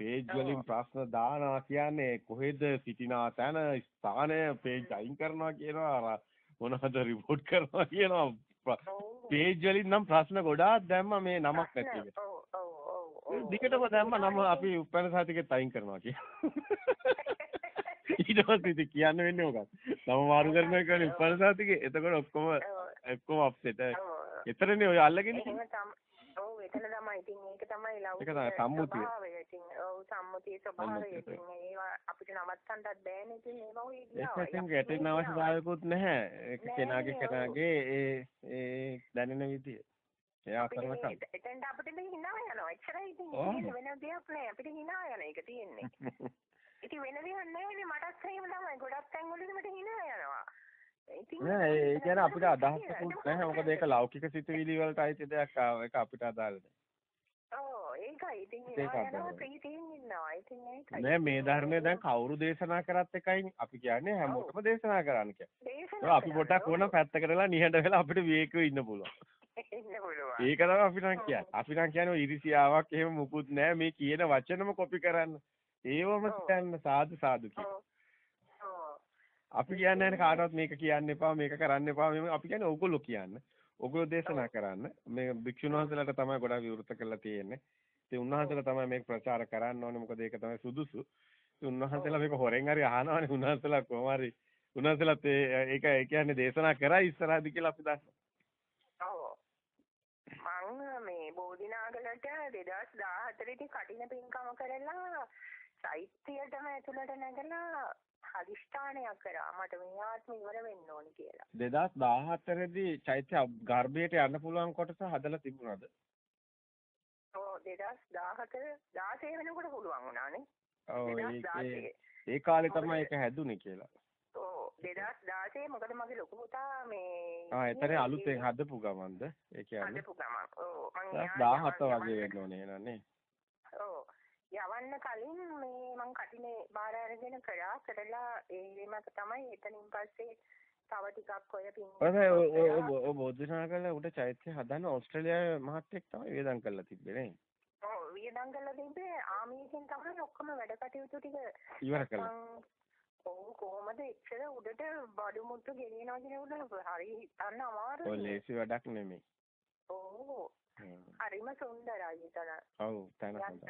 පේජ් වලින් ප්‍රශ්න දානවා කියන්නේ කොහෙද සිටිනා තැන ස්ථානය පේජ් අයින් කරනවා කියනවා මොනවද රිපෝට් කරනවා කියනවා පේජ් වලින් නම් ප්‍රශ්න ගොඩාක් දැම්මා මේ නමක් නැති එකට. දිගටම දැම්මා නම අපි උපැන්න සාතිකෙත් අයින් කරනවා කියලා. ඊට පස්සේ ඉතින් කියන්න වෙන්නේ මොකක්ද? නම මාරු කරන එකනේ උපැන්න සාතිකේ. එතකොට ඔක්කොම ඔක්කොම අප්සෙට්. ඔව්. එතරනේ ඔය අල්ලගෙන එහෙම තම ඔව් එතන තමයි ඉතින් ඒක තමයි ලෞකික තමයි සම්මුතිය. ස්වභාවය. ඉතින් ඔව් සම්මුතිය ස්වභාවය. සම්මුතිය. ඉතින් ඒවා අපිට නවත්තන්නත් බෑනේ ඉතින් ඒවා ඔය ඒක ගියා. ඉතින් ගැටෙන්න අවශ්‍යතාවයකුත් නැහැ. ඒක නෑ, කෙනාගේ නෑ, ඔව්. කෙනාගේ ඒ ඒ දැනෙන විදිය. එයා කරන කම. අපිට එතෙන්ට අපිට මේ hina යනවා. එච්චරයි ඉතින්. වෙන දෙයක් නෑ. අපිට hina යන එක තියෙන්නේ. ඉතින් වෙන දෙයක් නෑනේ මටත් එහෙම තමයි. ගොඩක් තැන් වලදී මට hina යනවා. නෑ ඒ කියන්නේ අපිට අදහසකුත් නැහැ. මොකද ඒක ලෞකික සිතුවිලි වලට අයිති දෙයක්. ඒක අපිට අදාළ නැහැ. ඔව් ඒකයි. ඉතින් ඒක. ප්‍රීතියෙන් ඉන්නවා. ඉතින් ඒකයි. නෑ මේ ධර්මයේ දැන් කවුරු දේශනා කරත් එකයි අපි කියන්නේ හැමෝටම දේශනා කරන්න ඒක අපි පොඩක්. ඕන පැත්තකටලා නිහඬ වෙලා අපිට විවේකීව ඉන්න පුළුවන්. ඒක තමයි අපි නම් කියන්නේ. අපි නම් කියන්නේ ඉරිසියාවක් එහෙම මුකුත් නැහැ. මේ කියන වචනම කොපි කරන්න. ඒවම. කියන්න සාදු සාදු. අපි කියන්නේ කාටවත් මේක කියන්න එපා මේක කරන්න එපා අපි කියන්නේ ඕගොල්ලෝ කියන්න. ඕගොල්ලෝ දේශනා කරන්න. මේ භික්ෂුන් වහන්සේලාට තමයි ගොඩාක් විවෘත කරලා තියෙන්නේ. ඉතින් උන්වහන්සේලා තමයි මේක ප්‍රචාර කරන්න ඕනේ. මොකද ඒක තමයි සුදුසු. ඉතින් උන්වහන්සේලා මේක හොරෙන් හරි අහනවානේ. උන්වහන්සේලා කොහොම හරි උන්වහන්සේලාත් ඒක ඒ කියන්නේ දේශනා කරා ඉස්සරහදී කියලා අපි දන්නවා. මං මේ බෝධිනාගලට 2014 දී කටින පින්කම කරලා චෛත්‍යයටම ඇතුළට නැගලා අදිෂ්ඨානයක් කරා මට මේ ආත්ම ඉවර වෙන්න ඕනි කියලා. 2014 දී චෛත්‍ය ගර්භයට යන්න පුළුවන් කොටස හදලා තිබුණාද? ඔව් 2014 16 වෙනකොට පුළුවන් වුණානේ. ඔව් ඒකේ 2016. ඒ කාලේ තමයි ඒක හැදුනේ කියලා. ඔව් 2016 මොකද මගේ ලොකු පුතා මේ ආ එතන අලුතෙන් හදපු ගමන්ද? ඒ කියන්නේ හදපු ගමන්. ඔව් මං 17 වගේ වෙන්න ඕනේ එහෙනම් නේ. ඔව් යවන්න කලින් මේ මං කටිනේ බාර අරගෙන කරා කරලා ඒ මත තමයි එතනින් පස්සේ තව ටිකක් ඔය පින් ඔය ඔය ඔය බෝධිනාගල උඩ චෛත්‍ය හදන්න ඕස්ට්‍රේලියාවේ මහත්තයෙක් තමයි වේදම් කරලා තිබ්බේ නේ. ඔව් වියදම් කරලා තිබ්බේ ආමීකෙන් තමයි ඔක්කොම වැඩ කටයුතු ටික ඉවර කළා. ඔව් කොහොමද එච්චර උඩට බඩු මුට්ටු ගෙනියනවා කියන උඩ හරි හිතන්න ඔය අමාරුයි. ලේසි වැඩක් නෙමෙයි. ඔව්. හරිම සුන්දරයි එතන. ඔව් තැන අපි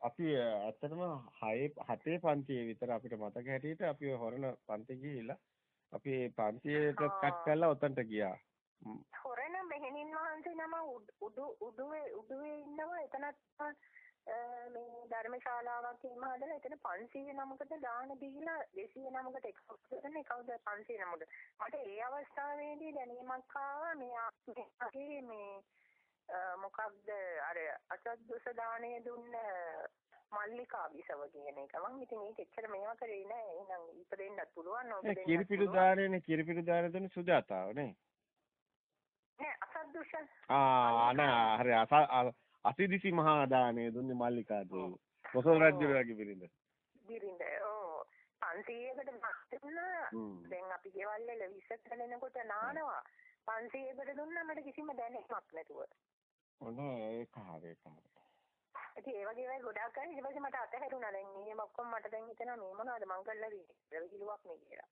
අපි ඇත්තටම 6 7 පන්තියේ විතර අපිට මතක හැටියට අපි ඔය හොරණ පන්ති ගිහිල්ලා අපි පන්තියට. කට් කරලා උතන්ට ගියා. හොරණ මෙහෙණින් වහන්සේ නම උඩ- උඩු උඩුවේ උඩුවේ ඉන්නවා එතනත් මේ ධර්මශාලාවක් එහෙම හදලා එතන 500 නමකට දාන දීලා 200 නමකට එක්සොස්ට් කවුද 500 නමකට. මට ඒ අවස්ථාවේදී දැනීමක් ආවා. මේ ආගේ මේ මොකක්ද? අර අසද්දොස දාණය දුන්න මල්ලිකා බිසව කියන එක. මම ඉතින් ඒක එච්චර මේවා කරේ නෑ. එහෙනම් ඉපදෙන්නත් පුළුවන් කිරිපිඩු පුළුවන්. දාරේනේ කිරිපිඩු දාරේ දුන්නේ සුජාතාව නේ. නෑ අසද්දොස ආ නෑ හරි. අස අසිදිසි මහා දානේ දුන්නේ මල්ලිකා දේවිය. කොසල් රජුගේ බිරිඳ. බිරිඳ ඕ 500කට මත් දුන්නා. දැන් අපි ගෙවල් වල 20කට දෙනකොට නානවා 500කට දුන්නා මට කිසිම දැනීමක් නැතුව ඔන්න ඒක හරි ඒක හරි. ඉතින් ඒ වගේ ඒවා ගොඩාක් කරා ඊට පස්සේ මට අතහැරුණා දැන් මේ ඔක්කොම මට දැන් හිතෙනවා මේ මොනවද මං කරලා කිලුවක් නේ කියලා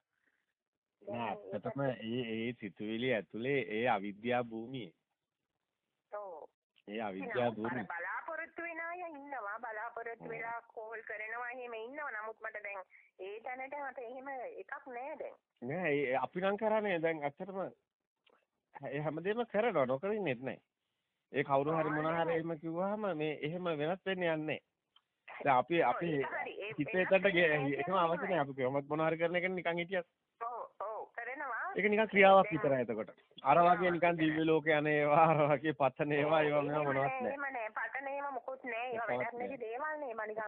නෑ ඇත්තටම ඒ ඒ සිතුවිලි ඇතුලේ ඒ අවිද්‍යා භූමියේ. ඒ අවිද්‍යා භූමිය. බලාපොරොත්තු වෙන අය ඉන්නවා බලාපොරොත්තු වෙලා කෝල් කරනවා එහෙම ඉන්නවා නමුත් මට දැන් ඒ තැනට මට එහෙම එකක් නෑ දැන් නෑ ඒ අපි නම් කරන්නේ දැන් ඇත්තටම ඒ හැමදේම කරනවා නොකර ඉන්නෙත් නෑ. ඒ කවුරු හරි මොනවා හරි එහෙම කිව්වහම මේ එහෙම වෙනස් වෙන්න යන්නේ. දැන් අපි අපි ඒක හරි. ඒ- හිතේ ඒක තට හරි. එහෙම අවශ්‍ය නෑ අපි කොහොමද මොනවා හරි කරන එක නිකන් හිටියත් ඔව් ඔව් කරනවා ඒක නිකන් ක්‍රියාවක් විතරයි එතකොට. අර වගේ නිකන් දිව්‍ය ලෝක යන ඒවා අර වගේ පතන ඒවා ඒවා මේවා මොනවත් නෑ. එහෙම නෑ පටන ඒවා මොකුත් නෑ ඒවා වැඩක් නැති දේවල් නේ මම නිකන්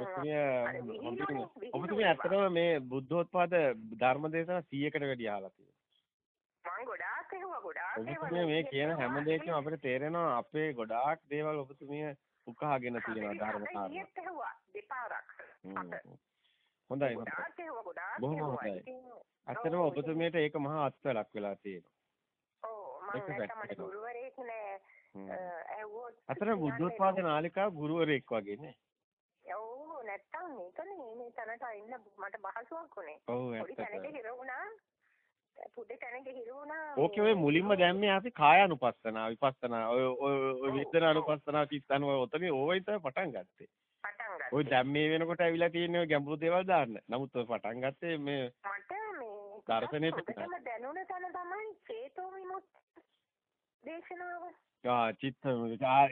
ඔබතුමිය ඇත්තටම මේ බුද්ධෝත්පාද ධර්ම දේශනා 100කට වැඩි අහලා තියෙනවා. මං ගොඩාක් ඒවා ගොඩාක් ඔබතුමිය මේ කියන හැම දෙයකම අපිට තේරෙනවා අපේ ගොඩාක් දේවල් ඔබතුමිය උකහාගෙන තියෙනවා ධර්ම කාරණා. හොඳයි. ගොඩාක් ඇහුවා ගොඩාක්. ඉතින් ඇත්තටම ඔබතුමියට ඒක මහා අත්වලක් වෙලා තියෙනවා. ඔව් ඒක මං නැත්තම් මට වැටහෙනවා. ගුරුවරයෙක් නෑ. ඇහුවොත් කියන්න බුද්ධෝත්පාද නාලිකාව ගුරුවරයෙක් වගේ නේ. ඔව් නැත්තම් මේකනේ මේ තැනට ඉන්න මට පහසුවක් උනේ. පොඩි තැනක. හිර වුණා. පොඩි තැනක හිර වුණා. ඕකේ ඔය මුලින්ම දැම්මේ අපි කායානුපස්සනා විපස්සනා. ඔය ඔය ඔය වේදනානුපස්සනා චිත්තන ඔය ඔතනේ ඕවයි තමයි පටන් ගත්තේ. පටන් ඔය ගත්තා. දැන් මේ වෙනකොට ඇවිල්ලා තියෙන ඔය ගැඹුරු දේවල් දාන්න. නමුත් ඔය පටන් ගත්තේ මේ මට මේ දර්ශනේ හොඳටම දැනුණ තැන තමයි චේතෝ විමුක්ති දේශනාව. ආ චිත්ත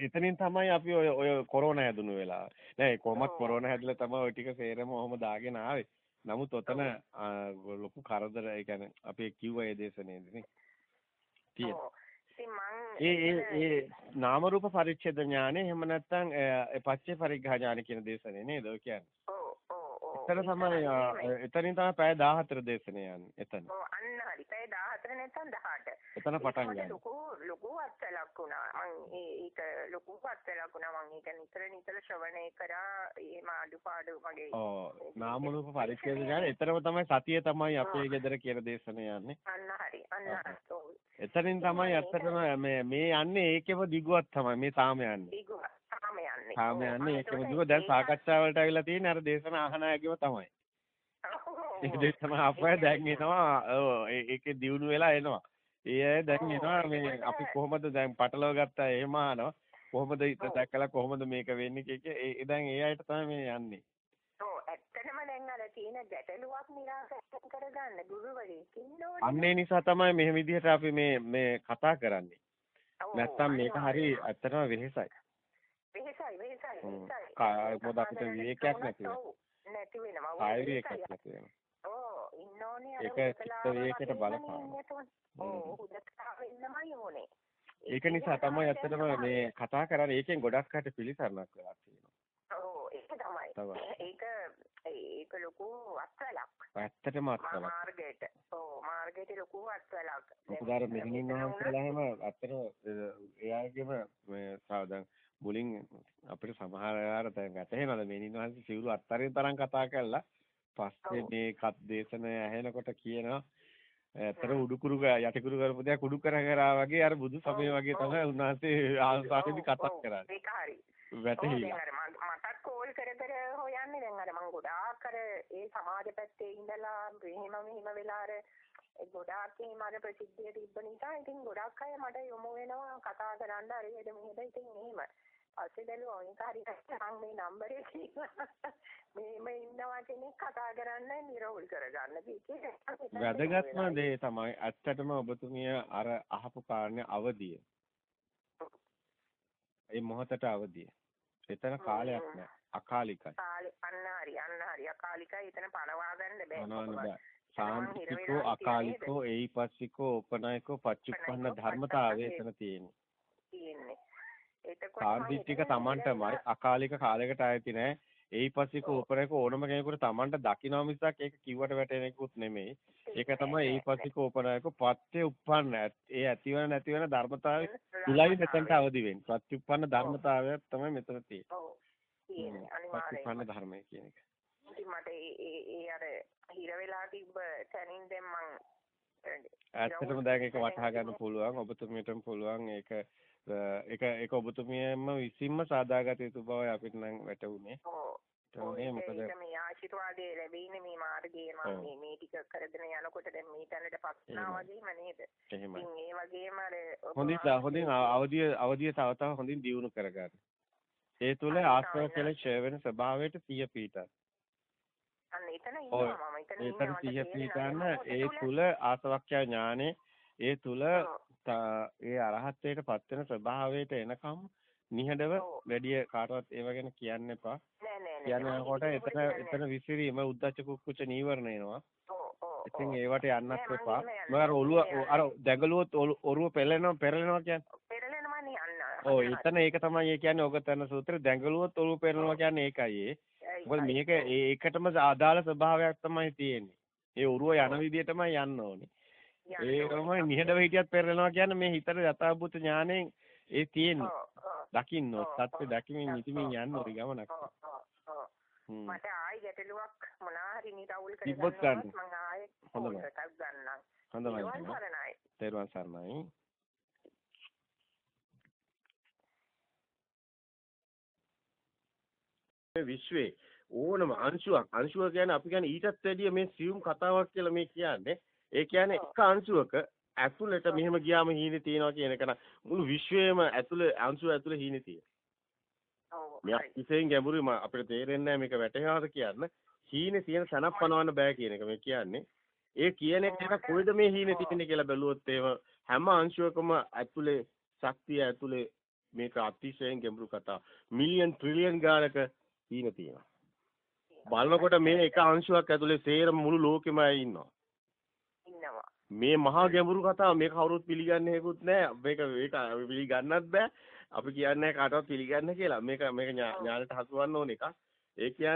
එතනින් තමයි අපි ඔය ඔය කොරෝනා හැදුණු වෙලාව. නෑ කොහොමත් කොරෝනා හැදලා තමයි ඔය ටික සේරම ඔහොම දාගෙන ආවේ. නමුත් ඔතන ලොකු කරදර ඒ කියන්නේ අපි කිව්ව ඒ දේශනේදී නේ. ඒ ඒ ඒ නාම රූප පරිච්ඡේද ඥානෙ එහෙම නැත්නම් පච්චේ පරිග්ඝා ඥානෙ කියන දේශනේ නේද ඔය කියන්නේ. එතන තමයි එතනින් තමයි පැය 14 දේශනේ යන්නේ එතන. ඔව් අන්න හරි. පැය 14 නැත්නම් 18. එතන පටන් ගන්න. ලොකු ලොකු අත්ලක් වුණා. මම ඒක ලොකු අත්ලක් වුණා. මම ඒක නිතර නිතර ශ්‍රවණය කරා. එහෙම අඩුපාඩු මගේ. ඔව්. නාම රූප පරිච්ඡේද ඥානෙ එතරම් තමයි සතිය තමයි අපේ ගෙදර කියන දේශනේ යන්නේ. අන්න හරි. අන්න. එතනින් තමයි ඇත්තටම මේ මේ යන්නේ ඒකෙම දිගුවක් තමයි මේ තාම යන්නේ. දිගුවක්. තාම යන්නේ. තාම යන්නේ ඒකෙම දිගුව දැන් සාකච්ඡා වලට අවිලා තියෙන්නේ අර දේශන අහන අයගෙම තමයි. ඒ දේශන අපය දැන් එනවා. ඔව් ඒකේ දියුණු වෙලා එනවා. ඒ අය දැන් එනවා මේ අපි කොහොමද දැන් පටලව ගත්තා එහෙම අහනවා. කොහොමද දැකලා කොහොමද මේක වෙන්නේ කිය ඒ දැන් ඒ අයට තමයි මේ යන්නේ. ඇත්තටම දැන් අර තියෙන ගැටලුවක් නිරාකරණය කරගන්න ගුරුවරයෙක් ඉන්නෝනේ. අන්න නිසා තමයි මේ විදිහට අපි මේ මේ කතා කරන්නේ. නැත්තම් මේක හරි ඇත්තටම වෙහෙසයි. වෙහෙසයි වෙහෙසයි වෙහෙසයි. කාය මොකද අපිට විවේකයක් නැති වෙනවා. නැති වෙනවා. කාය විවේකයක් නැති වෙනවා. ඔව් ඉන්නෝනේ අර ඒක චිත්ත විවේකයට බලපානවා. ඔව් හුදකලා වෙන්නමයි ඕනේ. ඒක නිසා තමයි ඇත්තටම මේ කතා කරන්නේ ඒකෙන් ගොඩක් අයට පිළිසරණක් වෙලා තියෙනවා. ඔව් ඒක තමයි. ඒක ඒක ලොකු අත්වලක්. ඇත්තටම අත්වලක්. මාර්ගයට. ඔව් මාර්ගයට ලොකු අත්වලක්. මොකද අර මෙහෙණින් වහන්සේලා හැම ඇත්තටම එයාගේම මේ සාදන් මුලින් අපිට සමහර වැටහෙනවද මෙහෙණින් වහන්සේ සිවුරු අත්තරින් තරම් කතා කළා. පස්සේ මේ කත් දේශනය ඇහෙනකොට කියනවා ඇත්තට උඩුකුරු යටිකුරු කරපු දෙයක් උඩු කර කරා වගේ අර බුදු සමය වගේ තමයි උන්වහන්සේ ආසාවෙදි කතා කරන්නේ. ඒක හරි. වැටහිලා. මටත් කෝල් කර කර හොයන්නේ දැන් අර මම ගොඩාක් අර ඒ සමාජ පැත්තේ ඉඳලා මෙහෙම මෙහෙම වෙලා අර ගොඩාක් අර ප්‍රසිද්ධිය තිබ්බ නිසා ඉතින් ගොඩාක් අය මට යොමු වෙනවා කතා කරන්න අර එහෙද මෙහෙද ඉතින් එහෙම. පස්සේ බැලුවා මේක හරියට මම මේ නම්බරේ තියෙනවා. මේම ඉන්නවා කෙනෙක් කතා කරන්න නිරවුල් කරගන්න කීකේ. වැදගත්ම දේ තමයි ඇත්තටම ඔබතුමිය අර අහපු කාරණේ අවදිය. ඒ මොහොතට අවදිය. එතන කාලයක් නෑ. අකාලිකයි. කාලේ අන්න හරි අන්න හරි අකාලිකයි එතන පණවා ගන්න බෑ. සාන්තිකෝ අකාලිකෝ ඒයිපස්සිකෝ උපනායකෝ පච්චුප්පන්න ධර්මතාවය එතන තියෙන්නේ. තියෙන්නේ. එතකොට සාන්තිටික Tamanටමයි අකාලික කාලයකට ආйти නෑ. ඒයිපස්සිකෝ උපනායකෝ ඕනම කෙනෙකුට Tamanට දකින්න මිසක් ඒක කිව්වට වැටෙන එකකුත් නෙමෙයි. ඒක තමයි ඒයිපස්සිකෝ උපනායකෝ පත්‍ය උප්පන්න. ඒ ඇතිවන නැතිවන ධර්මතාවය තුලයි මෙතනට අවදි වෙන්නේ. පත්‍යුප්පන්න ධර්මතාවය තමයි මෙතන තියෙන්නේ. තියෙන්නේ අනිවාර්යයෙන්ම ධර්මය කියන එක. ඉතින් මට ඒ ඒ අර හිර වෙලා තිබ්බ තැනින් දැන් මං ඇත්තටම දැන් ඒක වටහා ගන්න පුළුවන් ඔබතුමියටම පුළුවන් ඒක ඒක ඒක ඔබතුමියම විසින්ම සාදාගත යුතු බවයි අපිට නම් වැටහුනේ. ඔව්. ඒ මොකද මේ ආශිර්වාදයේ ලැබෙන්නේ මේ මාර්ගයේ මම මේ මේ ටික කරගෙන යනකොට දැන් මේ තැනට පස්නා වගේම නේද? එහෙමයි. ඉතින් ඒ වගේම අර හොඳින් හොඳින් අවදිය අවදිය තව තව හොඳින් දියුණු කරගන්න. ඒ තුල ආස්වාද කියලා ඡය වෙන ස්වභාවයට සිය පීඨ. එතන ඉන්නවා මම එතන සිහිය පිහිටන්න ඒ තුල ආසවක්ඛ්‍යා ඥානේ ඒ තුල ඒ අරහත්ත්වයට පත් වෙන ස්වභාවයට එනකම් නිහඬව වැඩි කාටවත් ඒව ගැන කියන්න එපා. කියනකොට එතන එතන විසිරීම උද්දච්ච කුක්කුච්ච නීවරණ එනවා. ඉතින් ඒවට යන්නත් එපා. මම ඔළුව අර දැඟලුවොත් ඔරුව පෙරලෙනවා පෙරලෙනවා කියන්නේ. පෙරලෙනවානේ අන්න. ඔව් එතන ඒක තමයි ඒ කියන්නේ ඔක තන සූත්‍රය දැඟලුවොත් ඔරුව පෙරලෙනවා කියන්නේ ඒකයි ඒ. මොකද මේක ඒකටම අදාළ ස්වභාවයක් තමයි තියෙන්නේ. ඒ උරුව යන විදිහටමයි යන්න ඕනේ. ඒකම නිහඬව හිටියත් පෙරලනවා කියන්නේ මේ හිතට යථාභූත ඥාණයෙන් ඒ තියෙන්නේ. දකින්න සත්‍ය දකිමින් නිතිමින් යන්න ඕනි ගමනක්. මට ආයි ගැටලුවක් මොනවා හරි නිරවුල් කරගන්න ගන්න. මම ආයෙත් හොඳයි. හොඳයි. තෙරුවන් සරණයි. විශ්වයේ ඕනම අංශුවක් අංශුව කියන්නේ අපි කියන්නේ ඊටත් වැඩිය මේ සියුම් කතාවක් කියලා මේ කියන්නේ ඒ කියන්නේ එක අංශුවක ඇතුළට මෙහෙම ගියාම හීනේ තියෙනවා කියන එක නම් මුළු විශ්වයේම ඇතුළේ අංශුව ඇතුළේ හීනේ තියෙනවා. මේ අතිශයින් ගැඹුරුයි අපිට තේරෙන්නේ නැහැ මේක වැටහෙනවද කියන්න. හීනේ තියෙන සනප් පනවන්න බෑ කියන එක මේ කියන්නේ. ඒ කියන එක කොයිද මේ හීනේ තියෙන්නේ කියලා බැලුවොත් එහෙම හැම අංශුවකම ඇතුලේ ශක්තිය ඇතුලේ මේක අතිශයින් ගැඹුරු කතා. මිලියන් ට්‍රිලියන් ගානක හීන තියෙනවා. බලනකොට මේ එක අංශුවක් ඇතුලේ සේරම මුළු ලෝකෙම අය ඉන්නවා. ඉන්නවා. මේ මහා ගැඹුරු කතාව මේක කවුරුත් පිළිගන්නේ හේකුත් නැහැ. මේක මේක පිළිගන්නත් බෑ. අපි කියන්නේ කාටවත් පිළිගන්න කියලා. මේක මේක ඥානට හසුවන්න ඕන එකක්. ඒ කියන්නේ